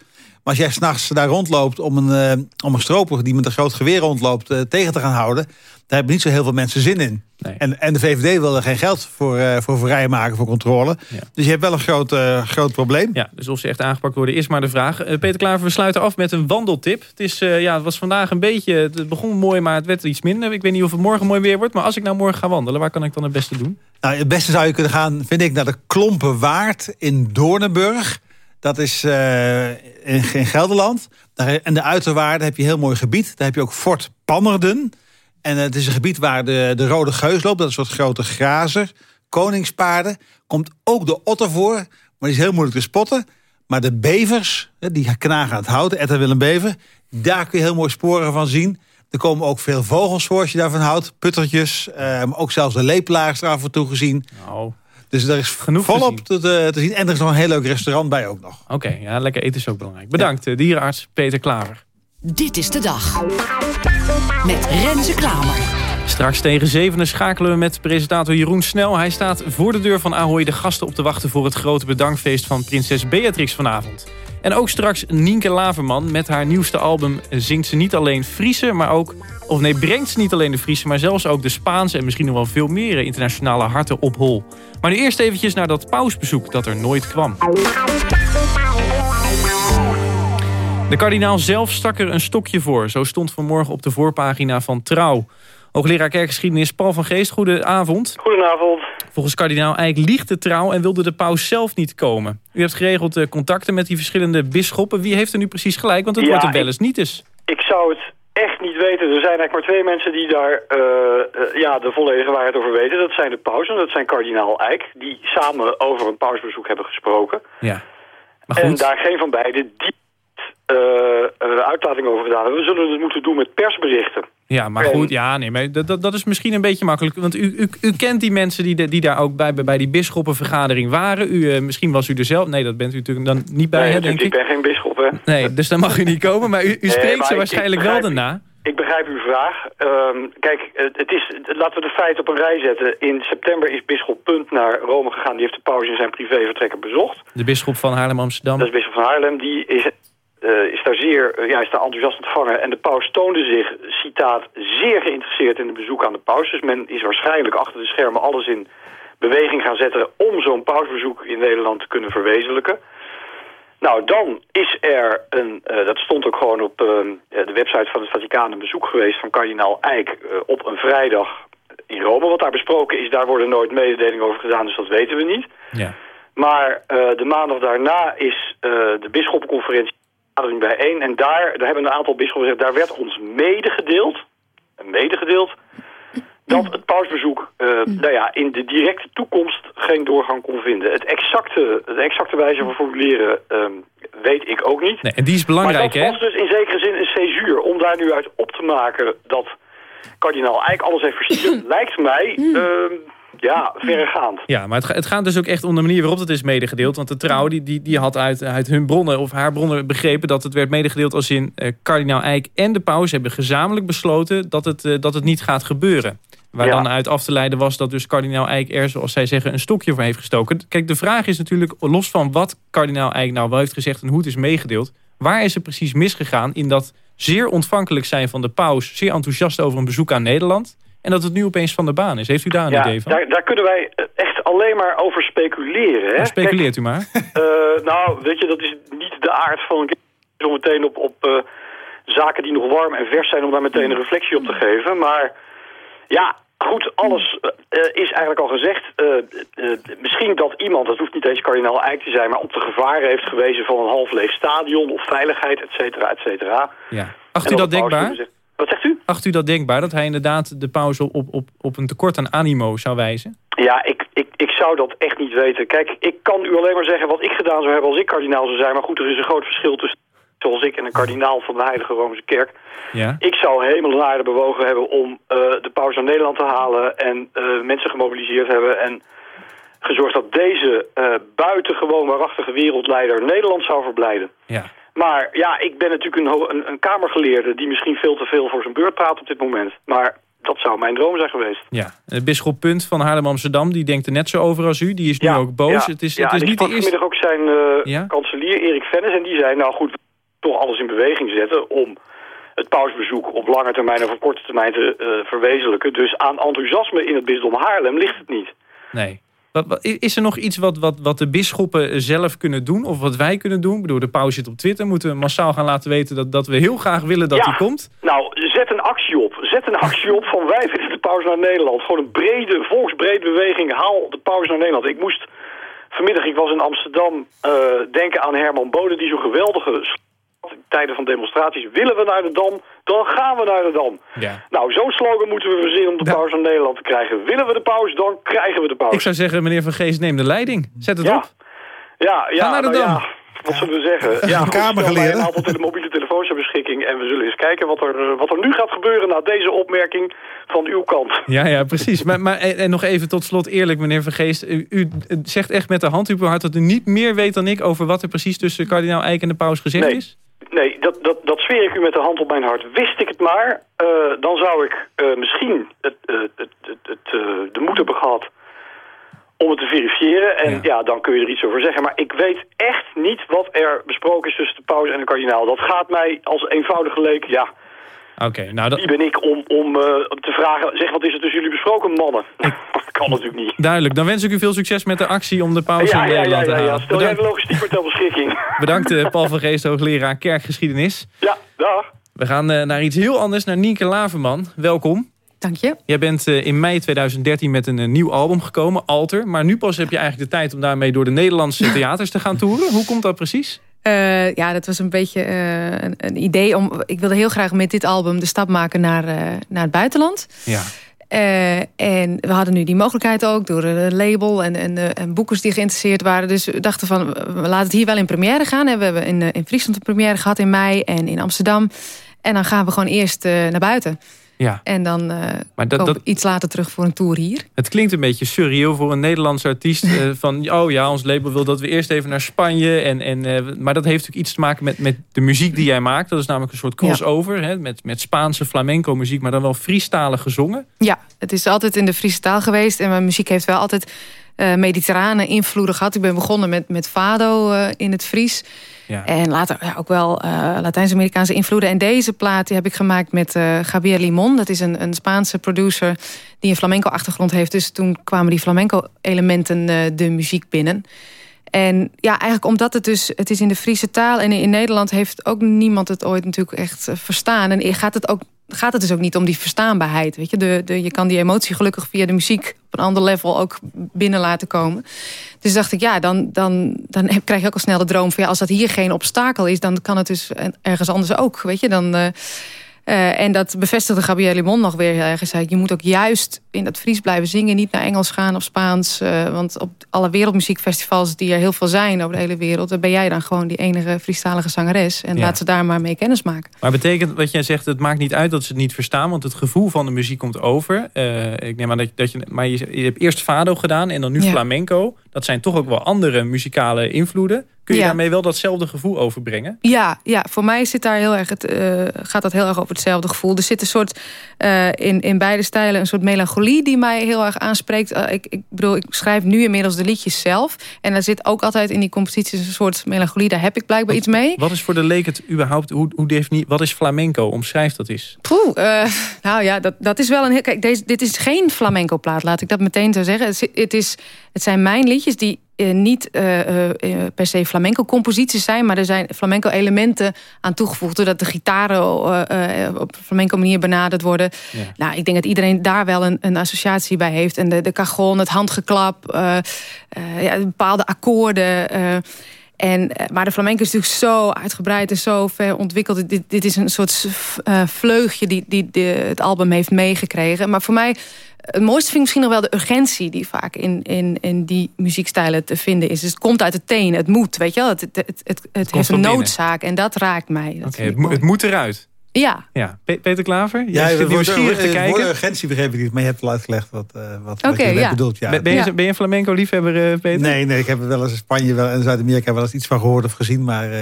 Als jij s'nachts daar rondloopt om een, uh, om een stroper die met een groot geweer rondloopt uh, tegen te gaan houden, daar hebben niet zo heel veel mensen zin in. Nee. En, en de VVD wil er geen geld voor, uh, voor vrijmaken voor controle. Ja. Dus je hebt wel een groot, groot probleem. Ja, dus of ze echt aangepakt worden is maar de vraag. Peter Klaver, we sluiten af met een wandeltip. Het, is, ja, het was vandaag een beetje, het begon mooi, maar het werd iets minder. Ik weet niet of het morgen mooi weer wordt, maar als ik nou morgen ga wandelen, waar kan ik dan het beste doen? Nou, het beste zou je kunnen gaan, vind ik, naar de Klompenwaard in Doornenburg. Dat is uh, in, Gelderland. Daar, en de uiterwaarden heb je heel mooi gebied. Daar heb je ook Fort Pannerden. En het is een gebied waar de, de rode geus loopt. Dat is een soort grote grazer. Koningspaarden. Komt ook de otter voor. Maar die is heel moeilijk te spotten. Maar de bevers, die knagen aan het hout. Etta Willem Bever. Daar kun je heel mooi sporen van zien. Er komen ook veel vogels voor als je daarvan houdt. Puttertjes. Uh, ook zelfs de lepelaars er af en toe gezien. Nou... Dus er is genoeg volop te, te, te, zien. En er is nog een heel leuk restaurant bij ook nog. Oké, okay, ja, lekker eten is ook belangrijk. Bedankt, ja. dierenarts Peter Klaver. Dit is de dag. Met Renze Klamer. Straks tegen zevenen schakelen we met presentator Jeroen Snel. Hij staat voor de deur van Ahoy de gasten op te wachten... voor het grote bedankfeest van prinses Beatrix vanavond. En ook straks Nienke Laverman. Met haar nieuwste album zingt ze niet alleen Friese, maar ook... Of nee, brengt ze niet alleen de Friese, maar zelfs ook de Spaanse... en misschien nog wel veel meer internationale harten op hol. Maar nu eerst eventjes naar dat pausbezoek dat er nooit kwam. De kardinaal zelf stak er een stokje voor. Zo stond vanmorgen op de voorpagina van Trouw. Hoogleraar kerkgeschiedenis Paul van Geest, goedenavond. Goedenavond. Volgens kardinaal Eijk liegt de trouw en wilde de paus zelf niet komen. U hebt geregeld uh, contacten met die verschillende bisschoppen. Wie heeft er nu precies gelijk? Want het ja, wordt er wel eens niet eens. Ik zou het echt niet weten. Er zijn eigenlijk maar twee mensen die daar uh, uh, ja, de volledige waarheid over weten. Dat zijn de paus en dat zijn kardinaal Eijk. Die samen over een pausbezoek hebben gesproken. Ja. Maar goed. En daar geen van beiden die uitlating over gedaan hebben. We zullen het moeten doen met persberichten. Ja, maar goed, ja, nee, maar dat, dat is misschien een beetje makkelijk. Want u, u, u kent die mensen die, die daar ook bij, bij die bisschoppenvergadering waren. U, uh, misschien was u er zelf. Nee, dat bent u natuurlijk dan niet bij, nee, hè, denk ik. ik ben geen bisschop, hè. Nee, dus dan mag u niet komen. Maar u, u spreekt nee, ze waarschijnlijk wel daarna. Ik begrijp uw vraag. Um, kijk, het is, laten we de feiten op een rij zetten. In september is bisschop Punt naar Rome gegaan. Die heeft de paus in zijn privévertrekker bezocht. De bisschop van Haarlem-Amsterdam. Dat is bisschop van Haarlem. Die is uh, is daar zeer uh, ja, is daar enthousiast ontvangen. En de paus toonde zich, citaat, zeer geïnteresseerd in het bezoek aan de paus. Dus men is waarschijnlijk achter de schermen alles in beweging gaan zetten... om zo'n pausbezoek in Nederland te kunnen verwezenlijken. Nou, dan is er een, uh, dat stond ook gewoon op de website van het Vaticaan... een bezoek geweest van kardinaal Eijk op een vrijdag in Rome. Wat daar besproken is, daar worden nooit mededelingen over gedaan, dus dat weten we niet. Ja. Maar de maandag daarna is de bisschoppenconferentie bijeen. En daar, daar hebben een aantal bisschoppen gezegd, daar werd ons medegedeeld, medegedeeld dat het pausbezoek uh, nou ja, in de directe toekomst geen doorgang kon vinden. Het exacte, de exacte wijze van formuleren um, weet ik ook niet. Nee, en die is belangrijk, hè? Maar dat was dus in zekere zin een césuur om daar nu uit op te maken dat kardinaal eigenlijk alles heeft verstuurd. lijkt mij... Uh, ja, verregaand. Ja, maar het, het, gaat dus ook echt om de manier waarop het is medegedeeld. Want de trouw die, die, die had uit, uit hun bronnen of haar bronnen begrepen... dat het werd medegedeeld als in uh, kardinaal Eijk en de paus hebben gezamenlijk besloten... dat het, uh, dat het niet gaat gebeuren. Waar ja. dan uit af te leiden was dat dus kardinaal Eijk er, zoals zij zeggen, een stokje voor heeft gestoken. Kijk, de vraag is natuurlijk, los van wat kardinaal Eijk nou wel heeft gezegd en hoe het is meegedeeld, waar is het precies misgegaan in dat zeer ontvankelijk zijn van de paus, zeer enthousiast over een bezoek aan Nederland, en dat het nu opeens van de baan is. Heeft u daar een ja, idee van? Daar, daar kunnen wij echt alleen maar over speculeren. Hè? Speculeert u maar. Uh, nou, weet je, dat is niet de aard van een zo meteen op, op uh, zaken die nog warm en vers zijn... om daar meteen een reflectie op te geven. Maar ja, goed, alles uh, is eigenlijk al gezegd. misschien dat iemand, dat hoeft niet eens kardinaal Eijk te zijn... maar op de gevaren heeft gewezen van een half leeg stadion... of veiligheid, et cetera, et cetera. Ja. Acht u dat denkbaar? Wat zegt u? Acht u dat denkbaar, dat hij inderdaad de pauze op, op, op een tekort aan animo zou wijzen? Ja, ik, ik, ik zou dat echt niet weten. Kijk, ik kan u alleen maar zeggen wat ik gedaan zou hebben als ik kardinaal zou zijn. Maar goed, er is een groot verschil tussen zoals ik en een kardinaal van de Heilige Roomse Kerk. Ja. Ik zou hemel en aarde bewogen hebben om uh, de paus naar Nederland te halen en uh, mensen gemobiliseerd hebben en gezorgd dat deze uh, buitengewoon waarachtige wereldleider Nederland zou verblijden. Ja. Maar ja, ik ben natuurlijk een, een, een kamergeleerde die misschien veel te veel voor zijn beurt praat op dit moment. Maar dat zou mijn droom zijn geweest. Ja, Bisschop Punt van Haarlem-Amsterdam, die denkt er net zo over als u. Die is nu ja, ook boos. Ja, het is, ja, het is niet de eerste... vanmiddag ook zijn uh, ja? kanselier Erik Vennis en die zei, nou goed, toch alles in beweging zetten om het pausbezoek op lange termijn of op korte termijn te uh, verwezenlijken. Dus aan enthousiasme in het bisdom Haarlem ligt het niet. Nee. Is er nog iets wat, wat, wat de bisschoppen zelf kunnen doen? Of wat wij kunnen doen? Ik bedoel, de paus zit op Twitter. Moeten we massaal gaan laten weten dat, dat we heel graag willen dat hij ja, komt? Nou, zet een actie op. Zet een actie op van wij willen de paus naar Nederland. Gewoon een brede, volksbrede beweging. Haal de paus naar Nederland. Ik moest vanmiddag, ik was in Amsterdam, uh, denken aan Herman Bode... die zo'n geweldige tijden van demonstraties. Willen we naar de Dam, dan gaan we naar de Dam. Ja. Nou, zo'n slogan moeten we verzinnen om de paus naar Nederland te krijgen. Willen we de paus, dan krijgen we de paus. Ik zou zeggen, meneer Van Geest, neem de leiding. Zet het ja. op. Ja, ja, Ga naar de nou Dam. Ja, wat zullen we zeggen? Ja, een kamergeleerde. Een aantal tele mobiele telefoons ter beschikking. En we zullen eens kijken wat er, wat er nu gaat gebeuren na deze opmerking van uw kant. Ja, ja, precies. maar, maar en, en nog even tot slot eerlijk, meneer Van Geest. U, u zegt echt met de hand op uw hart dat u niet meer weet dan ik... over wat er precies tussen kardinaal Eijk en de paus gezegd nee. is? Nee, dat, dat, dat zweer ik u met de hand op mijn hart. Wist ik het maar, uh, dan zou ik uh, misschien het, uh, het, het, het de moed hebben gehad om het te verifiëren. En ja. ja. dan kun je er iets over zeggen. Maar ik weet echt niet wat er besproken is tussen de paus en de kardinaal. Dat gaat mij als eenvoudige leek, ja... Oké, okay, nou dat... Wie ben ik om, om uh, te vragen, zeg wat is er tussen jullie besproken, mannen? dat kan natuurlijk niet. Duidelijk, dan wens ik u veel succes met de actie om de pauze ja, in Nederland ja, ja, te ja, halen. Stel jij de logistiek ter beschikking. Bedankt uh, Paul van Geest, hoogleraar kerkgeschiedenis. Ja, dag. We gaan uh, naar iets heel anders, naar Nienke Laverman. Welkom. Dank je. Jij bent in mei 2013 met een nieuw album gekomen, Alter. Maar nu pas heb je eigenlijk de tijd om daarmee door de Nederlandse theaters te gaan toeren. Hoe komt dat precies? Uh, ja, dat was een beetje uh, een, een, idee om. Ik wilde heel graag met dit album de stap maken naar, uh, naar het buitenland. Ja. en we hadden nu die mogelijkheid ook door een label en, en, en, boekers die geïnteresseerd waren. Dus we dachten van, we laten het hier wel in première gaan. We hebben in, in Friesland een première gehad in mei en in Amsterdam. En dan gaan we gewoon eerst naar buiten. Ja. En dan uh, maar dat, komen dat, we iets later terug voor een tour hier. Het klinkt een beetje surreal voor een Nederlandse artiest. uh, van, oh ja, ons label wil dat we eerst even naar Spanje. En, en, uh, maar dat heeft natuurlijk iets te maken met, met de muziek die jij maakt. Dat is namelijk een soort crossover. Ja. Hè, met, met Spaanse flamenco muziek, maar dan wel Friestalig gezongen. Ja, het is altijd in de Friese taal geweest. En mijn muziek heeft wel altijd mediterrane invloeden gehad. Ik ben begonnen met, met fado in het Fries. Ja. En later ja, ook wel uh, Latijns-Amerikaanse invloeden. En deze plaat die heb ik gemaakt met uh, Javier Limon. Dat is een, een Spaanse producer die een flamenco-achtergrond heeft. Dus toen kwamen die flamenco-elementen de muziek binnen. En ja, eigenlijk omdat het dus... Het is in de Friese taal en in Nederland heeft ook niemand het ooit natuurlijk echt verstaan. En gaat het ook gaat het dus ook niet om die verstaanbaarheid. Weet je? De, de, je kan die emotie gelukkig via de muziek op een ander level ook binnen laten komen. Dus dacht ik, ja, dan, dan, dan krijg je ook al snel de droom van... Ja, als dat hier geen obstakel is, dan kan het dus ergens anders ook. Weet je, dan... Uh, uh, en dat bevestigde Gabriel Limon nog weer heel erg. Zei, je moet ook juist in dat Fries blijven zingen. Niet naar Engels gaan of Spaans. Uh, want op alle wereldmuziekfestivals die er heel veel zijn over de hele wereld... dan ben jij dan gewoon die enige Friestalige zangeres. En Ja. laat ze daar maar mee kennis maken. Maar betekent wat jij zegt, het maakt niet uit dat ze het niet verstaan... want het gevoel van de muziek komt over. Eh, ik neem aan dat, dat je... Maar je, je hebt eerst fado gedaan en dan nu Ja. flamenco. Dat zijn toch ook wel andere muzikale invloeden. Kun je Ja. daarmee wel datzelfde gevoel overbrengen? Ja, ja, voor mij zit daar heel erg het, eh, gaat dat heel erg over hetzelfde gevoel. Er zit een soort eh, in, in beide stijlen een soort melancholie die mij heel erg aanspreekt. Eh, ik, ik bedoel, ik schrijf nu inmiddels de liedjes zelf. En er zit ook altijd in die composities een soort melancholie. Daar heb ik blijkbaar iets mee. Wat is voor de leek het überhaupt... Hoe, hoe wat is flamenco? Omschrijf dat eens. Poeh, nou ja, dat, dat is wel een heel... Kijk, deze, dit is geen flamenco-plaat, laat ik dat meteen zo zeggen. Het, het, is, het zijn mijn liedjes die eh, niet eh, eh, per se flamenco-composities zijn... maar er zijn flamenco-elementen aan toegevoegd... doordat de gitaren op flamenco manier benaderd worden. Nou, ik denk dat iedereen daar wel een, een associatie bij heeft. En de, de cajon, het handgeklap, ja, bepaalde akkoorden... eh, En, eh, maar de flamenco is natuurlijk zo uitgebreid en zo ver ontwikkeld. Dit, dit is een soort uh, vleugje die, die, het album heeft meegekregen. Maar voor mij, het mooiste vind ik misschien nog wel de urgentie... die vaak in, in, in die muziekstijlen te vinden is. Dus het komt uit het tenen, het moet, weet je wel. Het, het, het, het, het heeft een noodzaak en dat raakt mij. Oké, het, het moet eruit. Ja. ja. Peter Klaver? Ja, je zit nieuwsgierig te kijken. urgentie begreep ik niet, maar je hebt al uitgelegd wat, uh, wat, wat je ja. bedoelt. Ja. Ben, je, ben je een flamenco-liefhebber, uh, Peter? Nee, nee, ik heb wel eens in Spanje wel, en Zuid-Amerika wel eens iets van gehoord of gezien, maar... Uh,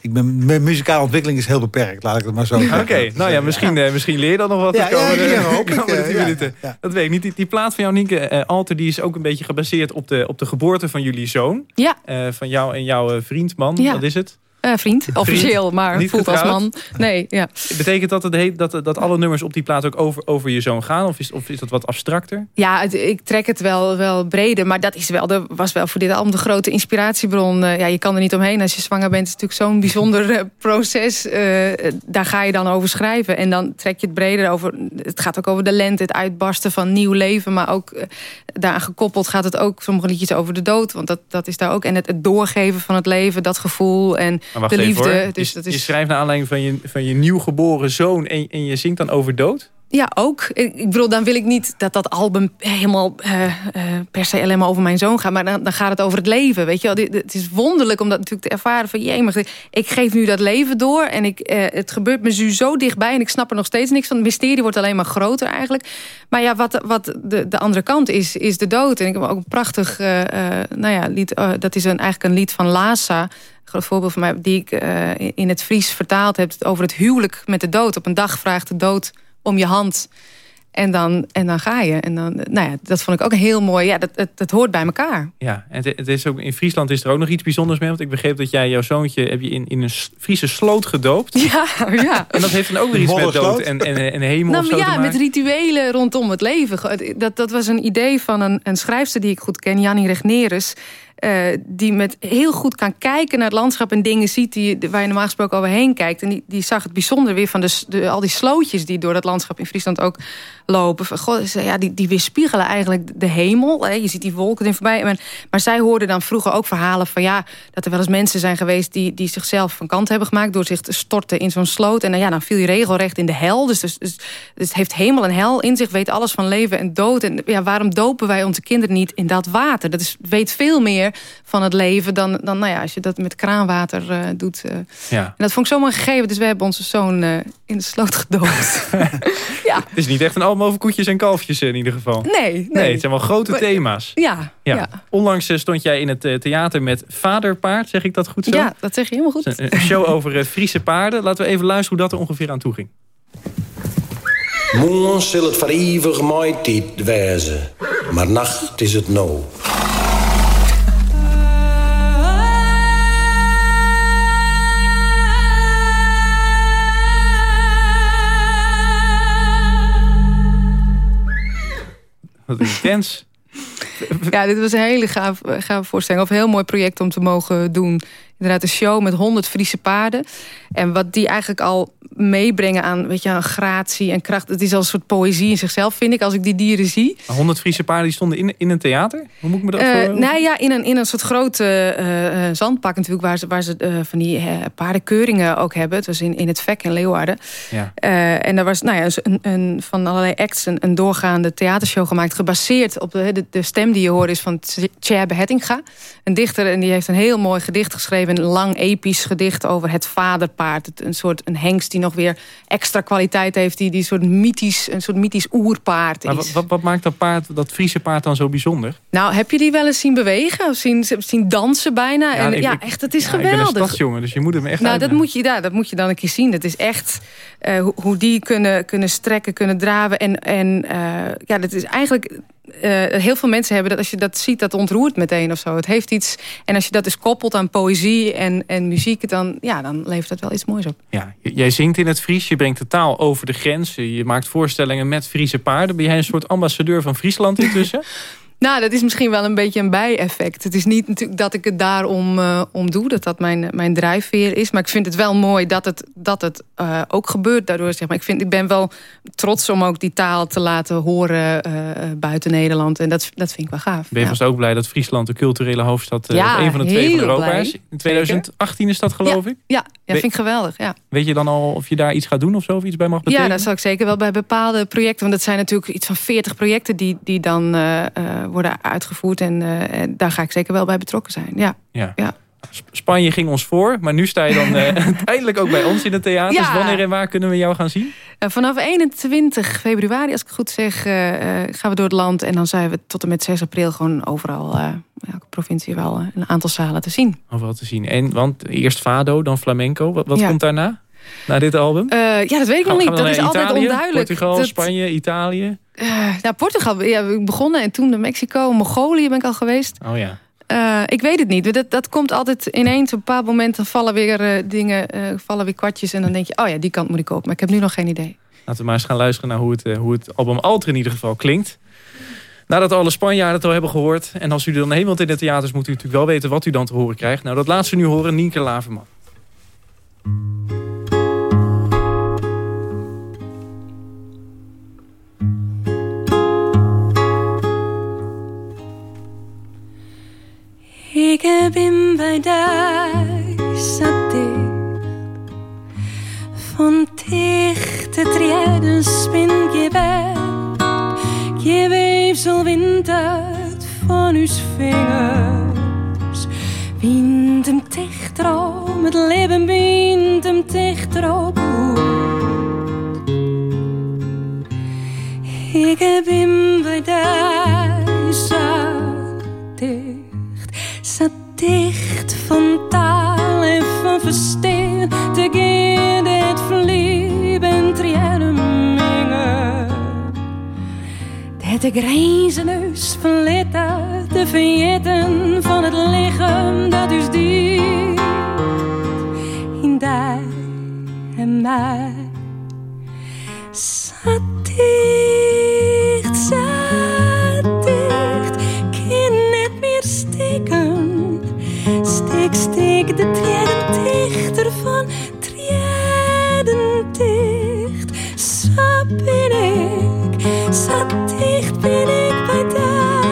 ik ben, mijn muzikale ontwikkeling is heel beperkt, laat ik het maar zo zeggen. Oké, nou ja, misschien, uh, misschien leer je dan nog wat ja, de komende, ja, hoop komende tien minuten. Dat weet ik niet. Die, die plaat van jou, Nienke uh, Alter, die is ook een beetje gebaseerd op de, op de geboorte van jullie zoon. Ja. Uh, van jou en jouw vriend, man. Wat is het? Uh, vriend, officieel, maar Niet voelt als man. Nee, ja. Betekent dat, het heet, dat, dat alle nummers op die plaat ook over, over je zoon gaan? Of is, of is dat wat abstracter? Ja, het, ik trek het wel, wel breder. Maar dat is wel de, was wel voor dit album de grote inspiratiebron. Uh, ja, je kan er niet omheen. Als je zwanger bent, is het natuurlijk zo'n bijzonder uh, proces. daar ga je dan over schrijven. En dan trek je het breder over. Het gaat ook over de lente, het uitbarsten van nieuw leven. Maar ook daaraan gekoppeld gaat het ook sommige liedjes over de dood. Want dat, dat is daar ook. En het, het doorgeven van het leven, dat gevoel. En de liefde. Even, dus dat is... je schrijft naar aanleiding van je, van je nieuw geboren zoon en, en je zingt dan over dood? Ja, ook. Ik, bedoel, dan wil ik niet dat dat album helemaal uh, uh, per se alleen maar over mijn zoon gaat. Maar dan, dan gaat het over het leven, weet je wel. Het is wonderlijk om dat natuurlijk te ervaren van... jee, maar ik geef nu dat leven door en ik, uh, het gebeurt me zo dichtbij... en ik snap er nog steeds niks van. Het mysterie wordt alleen maar groter eigenlijk. Maar ja, wat, wat de, de andere kant is, is de dood. En ik heb ook een prachtig nou ja, lied... dat is een, eigenlijk een lied van Lhasa... Groot voorbeeld van mij, die ik in het Fries vertaald heb... over het huwelijk met de dood. Op een dag vraagt de dood om je hand. En dan, en dan ga je. En dan, nou ja, dat vond ik ook heel mooi. Ja, dat, dat, dat hoort bij elkaar. Ja, en het, is ook, in Friesland is er ook nog iets bijzonders mee. Want ik begreep dat jij jouw zoontje heb je in, in een Friese sloot gedoopt. Ja, ja. En dat heeft dan ook weer iets met dood en, en, en hemel nou, of zo Ja, met rituelen rondom het leven. Dat, dat was een idee van een, een schrijfster die ik goed ken, Jannie Regnerus. Uh, die met heel goed kan kijken naar het landschap en dingen ziet die, waar je normaal gesproken overheen kijkt. En die, die zag het bijzonder weer van de, al die slootjes die door dat landschap in Friesland ook lopen. God, ja, die, die weerspiegelen eigenlijk de hemel. Hè. Je ziet die wolken erin voorbij. Maar, maar zij hoorden dan vroeger ook verhalen van ja, dat er wel eens mensen zijn geweest die, die zichzelf van kant hebben gemaakt door zich te storten in zo'n sloot. En dan, ja, dan viel je regelrecht in de hel. Dus, dus, dus, dus het heeft hemel en hel in zich, weet alles van leven en dood. En ja, waarom dopen wij onze kinderen niet in dat water? Dat is, weet veel meer van het leven dan, dan nou ja, als je dat met kraanwater uh, doet. Uh. Ja. En dat vond ik zomaar gegeven. Dus we hebben onze zoon uh, in de sloot gedoopt. ja. Het is niet echt een album over koetjes en kalfjes in ieder geval. Nee, nee. nee het zijn wel grote maar, thema's. Ja, ja. ja. Onlangs stond jij in het theater met Vaderpaard. Zeg ik dat goed zo? Ja, dat zeg je helemaal goed. Een, een show over Friese paarden. Laten we even luisteren hoe dat er ongeveer aan toe ging. Morgen zal het voor eeuwig mooi tijd wezen. Maar nacht is het nou. Wat intens. Ja, dit was een hele gaaf, gaaf voorstelling. Of een heel mooi project om te mogen doen. Inderdaad, een show met honderd Friese paarden. En wat die eigenlijk al meebrengen aan, weet je, aan gratie en kracht. Het is al een soort poëzie in zichzelf, vind ik, als ik die dieren zie. 100 Friese paarden die stonden in, in een theater? Hoe moet ik me dat uh, voorstellen? Nou ja, in een, in een soort grote uh, zandpak natuurlijk... waar ze, waar ze uh, van die paardenkeuringen ook hebben. Het was in, in het VEC in Leeuwarden. Ja. en daar was nou ja, een, een, van allerlei acts een, een doorgaande theatershow gemaakt... gebaseerd op de, de, de stem die je hoort is van Tjerbe Hettinga. Een dichter en die heeft een heel mooi gedicht geschreven. Een lang episch gedicht over het vaderpaard. Een soort een hengst die nog weer extra kwaliteit heeft. Die, die soort mythisch, een soort mythisch oerpaard is. Maar wat, wat, wat, maakt dat, paard, dat Friese paard dan zo bijzonder? Nou, heb je die wel eens zien bewegen? Of zien, zien dansen bijna? Ja, en, ik, ja echt, het is ja, geweldig. Ik ben een stadsjongen, dus je moet hem echt Nou, dat moet, je, ja, dat moet je dan een keer zien. Het is echt uh, hoe, hoe, die kunnen, kunnen strekken, kunnen draven. En, en uh, ja, dat is eigenlijk... Uh, heel veel mensen hebben dat als je dat ziet, dat ontroert meteen of zo. Het heeft iets. En als je dat dus koppelt aan poëzie en, en muziek, dan, ja, dan levert dat wel iets moois op. Ja, jij zingt in het Fries, je brengt de taal over de grens. Je maakt voorstellingen met Friese paarden. Ben jij een soort ambassadeur van Friesland intussen? Nou, dat is misschien wel een beetje een bijeffect. Het is niet natuurlijk dat ik het daarom uh, om doe, dat dat mijn, mijn drijfveer is. Maar ik vind het wel mooi dat het, dat het uh, ook gebeurt daardoor. Zeg maar. ik, vind, ik ben wel trots om ook die taal te laten horen uh, buiten Nederland. En dat, dat vind ik wel gaaf. Ben je ja. vast ook blij dat Friesland de culturele hoofdstad ja, een van de twee van Europa blij. is? In 2018 is dat geloof ja, ik? Ja, ja vind ik geweldig. Ja. Weet je dan al of je daar iets gaat doen of zo? Of iets bij mag betekenen? Ja, dat zal ik zeker wel bij bepaalde projecten. Want dat zijn natuurlijk iets van 40 projecten die, die dan worden uitgevoerd. En uh, daar ga ik zeker wel bij betrokken zijn. Ja. ja. ja. Spanje ging ons voor, maar nu sta je dan uh, uiteindelijk ook bij ons in het theater. Ja. Dus wanneer en waar kunnen we jou gaan zien? Uh, vanaf 21 februari, als ik het goed zeg, gaan we door het land. En dan zijn we tot en met 6 april gewoon overal, elke provincie wel, een aantal zalen te zien. Overal te zien. En, want eerst Fado, dan Flamenco. Wat, wat ja. komt daarna? Na dit album? ja, dat weet ik nog niet. Dat is altijd onduidelijk. Portugal, dat... Spanje, Italië? Uh, nou, Portugal ja, ben ik begonnen en toen Mexico, Mongolië ben ik al geweest. Oh ja. Uh, ik weet het niet. Dat, dat komt altijd ineens. Op een bepaald moment dan vallen weer uh, dingen, vallen weer kwartjes. En dan denk je, oh ja, die kant moet ik op. Maar ik heb nu nog geen idee. Laten we maar eens gaan luisteren naar hoe het, hoe het album Alter in ieder geval klinkt. Nadat alle Spanjaarden het al hebben gehoord. En als u er dan wilt in de theaters, moet u natuurlijk wel weten wat u dan te horen krijgt. Nou, dat laat ze nu horen, Nienke Laverman. Ik ben bij duizend dicht Van dichte treden spin je weg Je weefsel wint uit van uw vingers. Wind hem dichterop, het leven wind hem dichterop Ik ben bij duizend dicht van taal en van versteen. Te keer dit verliep en triëren mengen. Dat de grijze neus van de verjeten van het lichaam dat dus die in daar en mij zat Stik, stik de treden dichter van treden dicht. Zo ben ik, zo dicht ben ik bij daar.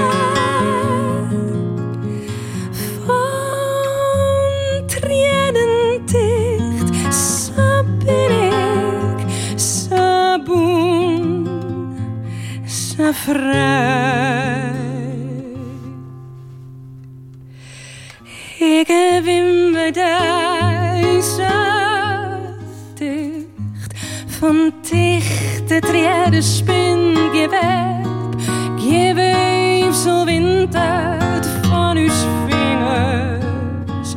Van treden dicht, zo ben ik. Dichte treden spin je web, je weefsel wind uit van uw vingers.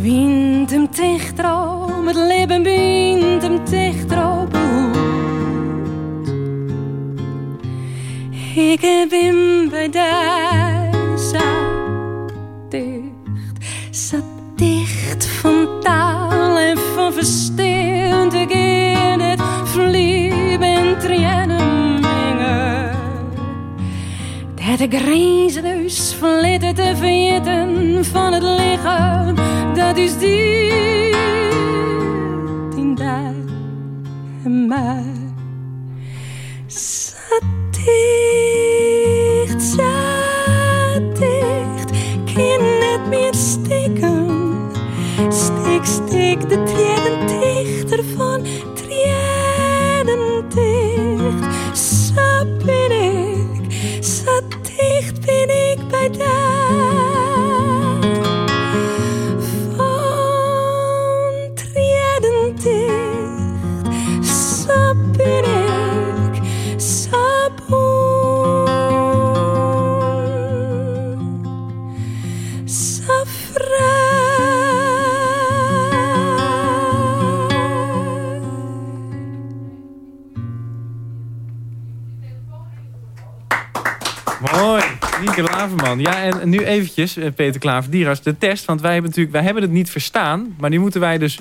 Wind hem dichterop, het leven wind hem dichterop Ik heb mijn duizend dicht zat dicht van taal en van versteen. De grijze neus van litten te van het lichaam. Dat is die in daar en. Zat Mooi, Nienke Laverman. Ja, en nu eventjes, eh, Peter Klaver-Dieras, de test. Want wij hebben, natuurlijk, wij hebben het niet verstaan. Maar nu moeten wij dus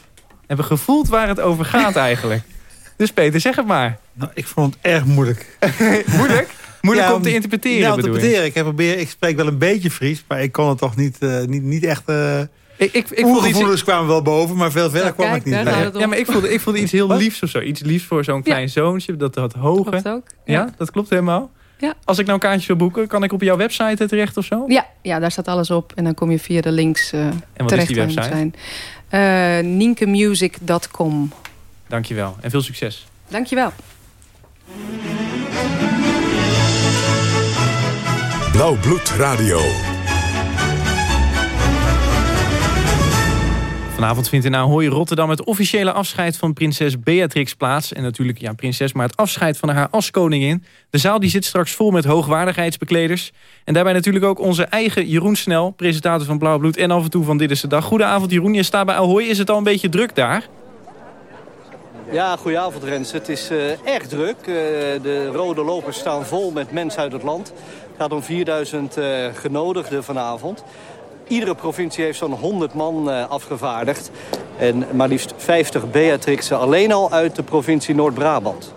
hebben gevoeld waar het over gaat eigenlijk. Dus Peter, zeg het maar. Nou, ik vond het erg moeilijk. moeilijk? Moeilijk Ja, om te interpreteren, Ja, om te je? interpreteren. Ik, heb probeer, ik spreek wel een beetje Fries, maar ik kon het toch niet, eh, niet, niet echt... eh ik, ik, ik voelde iets- kwamen wel boven, maar veel verder kwam ik niet. Ja, bij. ja, maar ik voelde, ik voelde iets heel liefs of zo. Iets liefs voor zo'n klein zoontje. Dat dat hoge. Klopt ook, Ja. ja. dat klopt helemaal. Ja. Als ik nou kaartjes wil boeken, kan ik op jouw website terecht of zo? Ja, ja, daar staat alles op. En dan kom je via de links eh wat is terecht. die je moet website? zijn. Eh, Ninkemusic.com. Dankjewel. En veel succes. Dankjewel. Blauw Bloed Radio. Vanavond vindt in Ahoy Rotterdam het officiële afscheid van prinses Beatrix plaats. En natuurlijk, ja, prinses, maar het afscheid van haar als koningin. De zaal die zit straks vol met hoogwaardigheidsbekleders. En daarbij natuurlijk ook onze eigen Jeroen Snel, presentator van Blauw Bloed en af en toe van Dit is de Dag. Goedenavond Jeroen, je staat bij Ahoy. Is het al een beetje druk daar? Ja, goedenavond Rens. Het is eh, erg druk. Eh, de rode lopers staan vol met mensen uit het land. Het gaat om 4000 eh, genodigden vanavond. Iedere provincie heeft zo'n 100 man eh, afgevaardigd. En maar liefst 50 Beatrixen alleen al uit de provincie Noord-Brabant.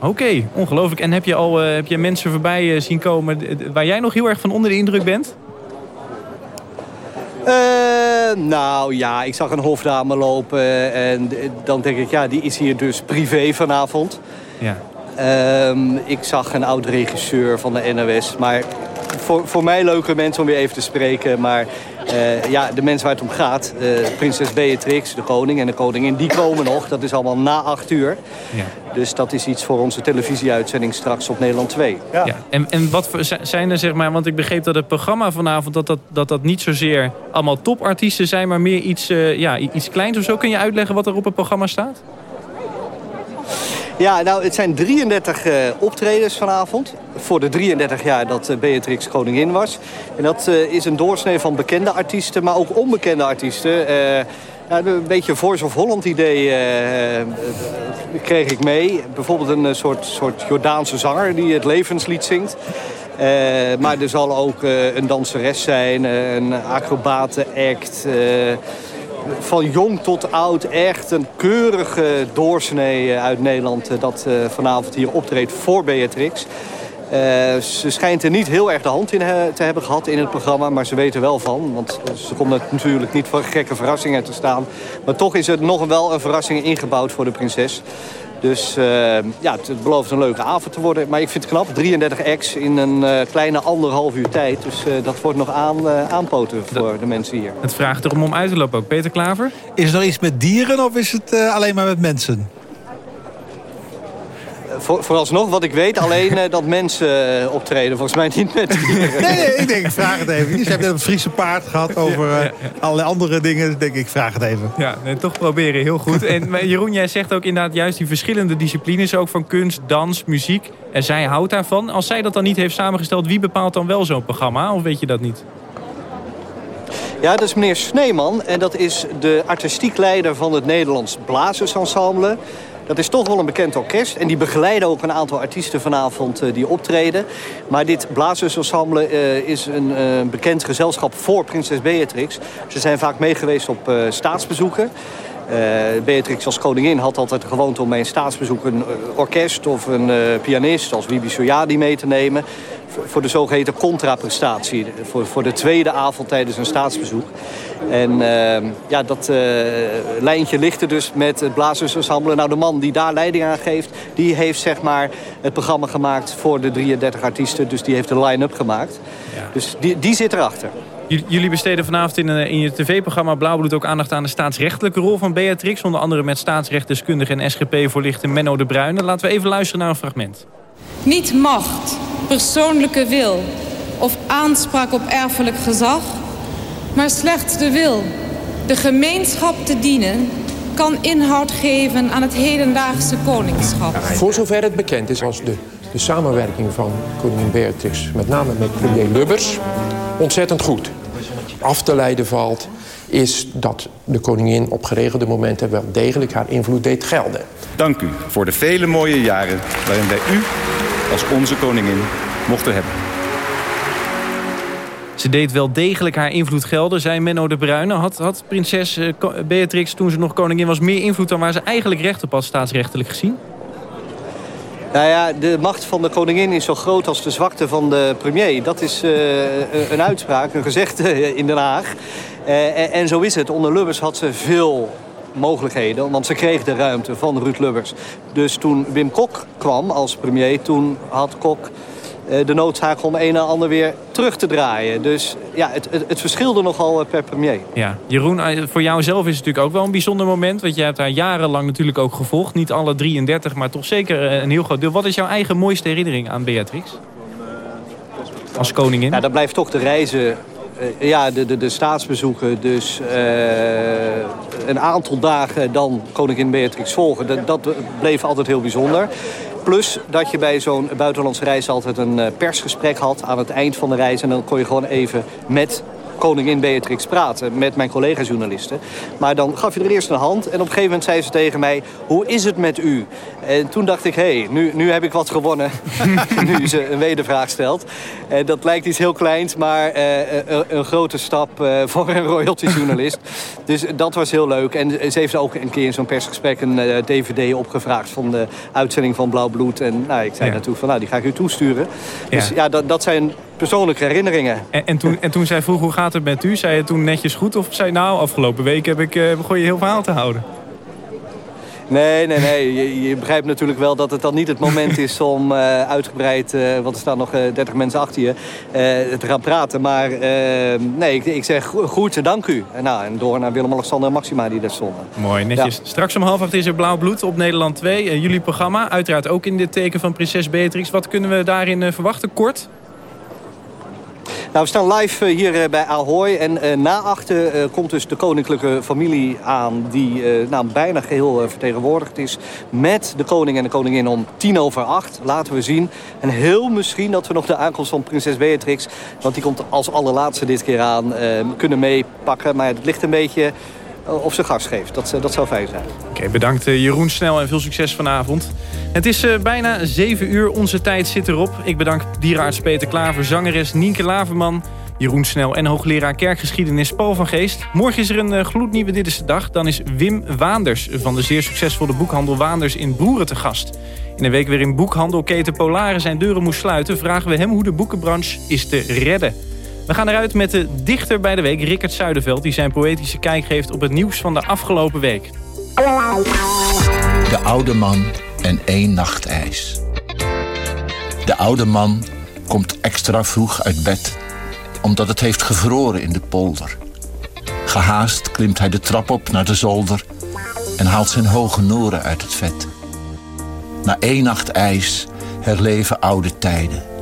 Oké, ongelooflijk. En heb je al eh, heb je mensen voorbij eh, zien komen waar jij nog heel erg van onder de indruk bent? Nou ja, ik zag een hofdame lopen en dan denk ik, ja, die is hier dus privé vanavond. Ja. Ehm, ik zag een oud-regisseur van de NOS. Maar voor, voor mij leuke mensen om weer even te spreken. Maar eh, ja, de mensen waar het om gaat, eh, prinses Beatrix, de koning en de koningin, die komen nog. Dat is allemaal na acht uur. Ja. Dus dat is iets voor onze televisieuitzending straks op Nederland 2. Ja. En, en wat voor- zijn er, zeg maar, want ik begreep dat het programma vanavond... dat dat, dat, dat niet zozeer allemaal topartiesten zijn... maar meer iets, eh, ja, iets kleins of zo. Kun je uitleggen wat er op het programma staat? Ja, nou, het zijn 33 eh, optredens vanavond. Voor de 33 jaar dat eh, Beatrix koningin was. En dat eh, is een doorsnee van bekende artiesten, maar ook onbekende artiesten. Eh, nou, een beetje Voice of Holland idee kreeg ik mee. Bijvoorbeeld een soort, soort Jordaanse zanger die het levenslied zingt. Maar er zal ook een danseres zijn, een acrobatenact... eh, van jong tot oud echt een keurige doorsnee eh, uit Nederland... eh, dat eh, vanavond hier optreedt voor Beatrix. Ze schijnt er niet heel erg de hand in te hebben gehad in het programma... maar ze weten er wel van, want ze komt natuurlijk niet voor gekke verrassingen te staan. Maar toch is er nog wel een verrassing ingebouwd voor de prinses. Dus eh, ja, het, belooft een leuke avond te worden. Maar ik vind het knap, 33 acts in een eh, kleine anderhalf uur tijd. Dus eh, dat wordt nog aan, eh, aanpoten voor de mensen hier. Het vraagt erom om uit te lopen ook. Peter Klaver? Is er iets met dieren of is het eh, alleen maar met mensen? Voor, vooralsnog, wat ik weet, alleen eh, dat mensen eh, optreden. Volgens mij niet met dieren. Nee, nee, ik denk, ik vraag het even. Je hebt net het Friese paard gehad over eh, allerlei andere dingen. Dus denk ik, ik vraag het even. Ja, nee, toch proberen, heel goed. En maar Jeroen, jij zegt ook inderdaad juist die verschillende disciplines... ook van kunst, dans, muziek. En zij houdt daarvan. Als zij dat dan niet heeft samengesteld... wie bepaalt dan wel zo'n programma? Of weet je dat niet? Ja, dat is meneer Sneeman. En dat is de artistiek leider van het Nederlands Blazersensemble. Dat is toch wel een bekend orkest. En die begeleiden ook een aantal artiesten vanavond eh, die optreden. Maar dit Blazersensemble eh, is een eh, bekend gezelschap voor prinses Beatrix. Ze zijn vaak meegeweest op staatsbezoeken. Eh, Beatrix als koningin had altijd de gewoonte om bij een staatsbezoek een eh, orkest of een eh, pianist als Bibi Soyadi mee te nemen. Voor- de zogeheten contraprestatie. Voor, voor de tweede avond tijdens een staatsbezoek. En eh, ja, dat eh, lijntje ligt er dus met het Blazersensemble. Nou, de man die daar leiding aan geeft, die heeft zeg maar het programma gemaakt voor de 33 artiesten. Dus die heeft de line-up gemaakt. Dus die, die zit erachter. Jullie besteden vanavond in, eh, in je tv-programma Blauwbloed ook aandacht aan de staatsrechtelijke rol van Beatrix. Onder andere met staatsrechtdeskundige en SGP-voorlichter Menno de Bruyne. Laten we even luisteren naar een fragment. Niet macht, persoonlijke wil of aanspraak op erfelijk gezag, maar slechts de wil de gemeenschap te dienen kan inhoud geven aan het hedendaagse koningschap. Voor zover het bekend is was de, de samenwerking van koningin Beatrix, met name met premier Lubbers, ontzettend goed. Af te leiden valt is dat de koningin op geregelde momenten wel degelijk haar invloed deed gelden. Dank u voor de vele mooie jaren waarin wij u als onze koningin mochten hebben. Ze deed wel degelijk haar invloed gelden, zei Menno de Bruyne. Had, had prinses eh, Beatrix, toen ze nog koningin was, meer invloed dan waar ze eigenlijk recht op had, staatsrechtelijk gezien? Nou ja, de macht van de koningin is zo groot als de zwakte van de premier. Dat is uh, een uitspraak, een gezegde in Den Haag. Uh, en, zo is het. Onder Lubbers had ze veel mogelijkheden. Want ze kreeg de ruimte van Ruud Lubbers. Dus toen Wim Kok kwam als premier, toen had Kok eh, de noodzaak om een en ander weer terug te draaien. Dus ja, het, het, het verschilde nogal eh, per premier. Ja. Jeroen, eh, voor jou zelf is het natuurlijk ook wel een bijzonder moment. Want jij hebt daar jarenlang natuurlijk ook gevolgd. Niet alle 33, maar toch zeker een heel groot deel. Wat is jouw eigen mooiste herinnering aan Beatrix? Als koningin? Ja, dat blijft toch de reizen ja, de, de, de staatsbezoeken, dus een aantal dagen dan koningin Beatrix volgen. Dat, dat bleef altijd heel bijzonder. Plus dat je bij zo'n buitenlandse reis altijd een eh, persgesprek had aan het eind van de reis. En dan kon je gewoon even met koningin Beatrix praten met mijn collega-journalisten. Maar dan gaf je er eerst een hand en op een gegeven moment zei ze tegen mij... hoe is het met u? En toen dacht ik, hé, hey, nu, nu heb ik wat gewonnen. nu ze een wedervraag stelt. En dat lijkt iets heel kleins, maar uh, een, een, grote stap uh, voor een royalty-journalist. dus dat was heel leuk. En ze heeft ook een keer in zo'n persgesprek een uh, dvd opgevraagd... van de uitzending van Blauw Bloed. En nou, ik zei ja. naartoe van, nou, die ga ik u toesturen. Dus ja, dat, dat zijn persoonlijke herinneringen. En, en, toen, en toen zij vroeg, hoe gaat het met u? Zei je toen netjes goed? Of zei nou, afgelopen week heb ik, uh, begon je heel verhaal te houden? Nee, nee, nee. Je, je, begrijpt natuurlijk wel dat het dan niet het moment is om uh, uitgebreid... Uh, want er staan nog uh, 30 mensen achter je, te gaan praten. Maar nee, ik, ik zeg goed, dank u. En, nou, en door naar Willem-Alexander en Maxima die daar stonden. Mooi, netjes. Ja. Straks om half acht is er Blauw Bloed op Nederland 2. jullie programma, uiteraard ook in dit teken van prinses Beatrix. Wat kunnen we daarin verwachten, kort? Nou, we staan live uh, hier uh, bij Ahoy. En uh, na achter komt dus de koninklijke familie aan... die nou, bijna geheel vertegenwoordigd is... met de koning en de koningin om tien over acht. Laten we zien. En heel misschien dat we nog de aankomst van prinses Beatrix... want die komt als allerlaatste dit keer aan... kunnen meepakken. Maar het ligt een beetje of ze gas geeft. Dat, dat zou fijn zijn. Oké, bedankt Jeroen Snel en veel succes vanavond. Het is bijna 7 uur, onze tijd zit erop. Ik bedank dierenarts Peter Klaver, zangeres Nienke Laverman... Jeroen Snel en hoogleraar kerkgeschiedenis Paul van Geest. Morgen is er een gloednieuwe Dit is de Dag. Dan is Wim Waanders van de zeer succesvolle boekhandel Waanders in Broeren te gast. In een week waarin boekhandelketen Polaren zijn deuren moest sluiten... vragen we hem hoe de boekenbranche is te redden. We gaan eruit met de dichter bij de week, Rickert Zuiderveld... die zijn poëtische kijk geeft op het nieuws van de afgelopen week. De oude man en één nacht ijs. De oude man komt extra vroeg uit bed... omdat het heeft gevroren in de polder. Gehaast klimt hij de trap op naar de zolder... en haalt zijn hoge noren uit het vet. Na één nacht ijs herleven oude tijden.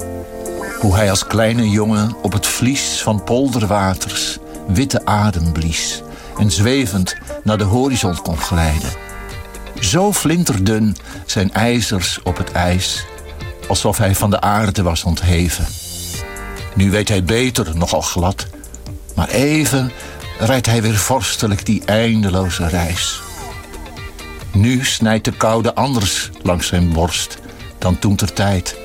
Hoe hij als kleine jongen op het vlies van polderwaters... witte adem blies en zwevend naar de horizon kon glijden zo flinterdun zijn ijzers op het ijs, alsof hij van de aarde was ontheven. Nu weet hij beter, nogal glad, maar even rijdt hij weer vorstelijk die eindeloze reis. Nu snijdt de koude anders langs zijn borst dan toen ter tijd.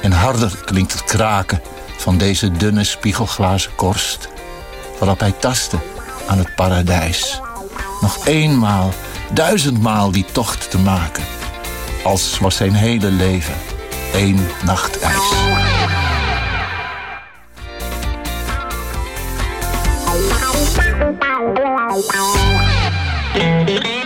En harder klinkt het kraken van deze dunne spiegelglazen korst, waarop hij tastte aan het paradijs. Nog eenmaal duizendmaal die tocht te maken. Als was zijn hele leven één nacht ijs.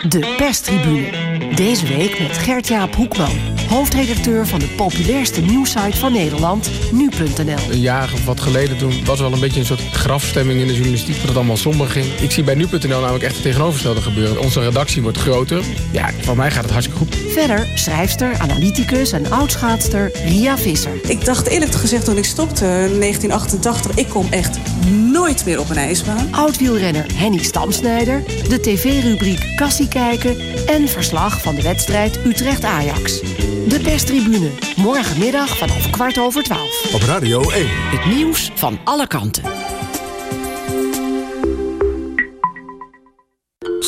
De perstribune. Deze week met Gert-Jaap Hoekman, hoofdredacteur van de populairste nieuwsite van Nederland, nu.nl. Een jaar of wat geleden toen was wel een beetje een soort grafstemming in de journalistiek, dat het allemaal somber ging. Ik zie bij nu.nl namelijk echt het tegenovergestelde gebeuren. Onze redactie wordt groter. Ja, voor mij gaat het hartstikke goed. Verder schrijfster, analyticus en oudschaatster Ria Visser. Ik dacht eerlijk gezegd toen ik stopte in 1988, ik kom echt nooit meer op een ijsbaan. Oud-wielrenner Henny Stamsnijder, de tv-rubriek Kassie kijken en verslag van de wedstrijd Utrecht-Ajax. De perstribune, morgenmiddag vanaf kwart over twaalf. Op Radio 1. Het nieuws van alle kanten.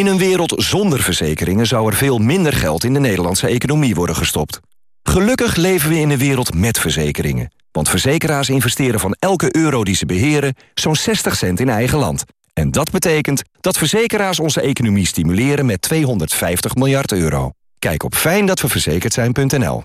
In een wereld zonder verzekeringen zou er veel minder geld in de Nederlandse economie worden gestopt. Gelukkig leven we in een wereld met verzekeringen. Want verzekeraars investeren van elke euro die ze beheren zo'n 60 cent in eigen land. En dat betekent dat verzekeraars onze economie stimuleren met 250 miljard euro. Kijk op fijndatweverzekerd zijn.nl.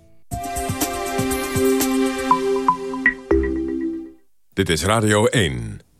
Dit is Radio 1.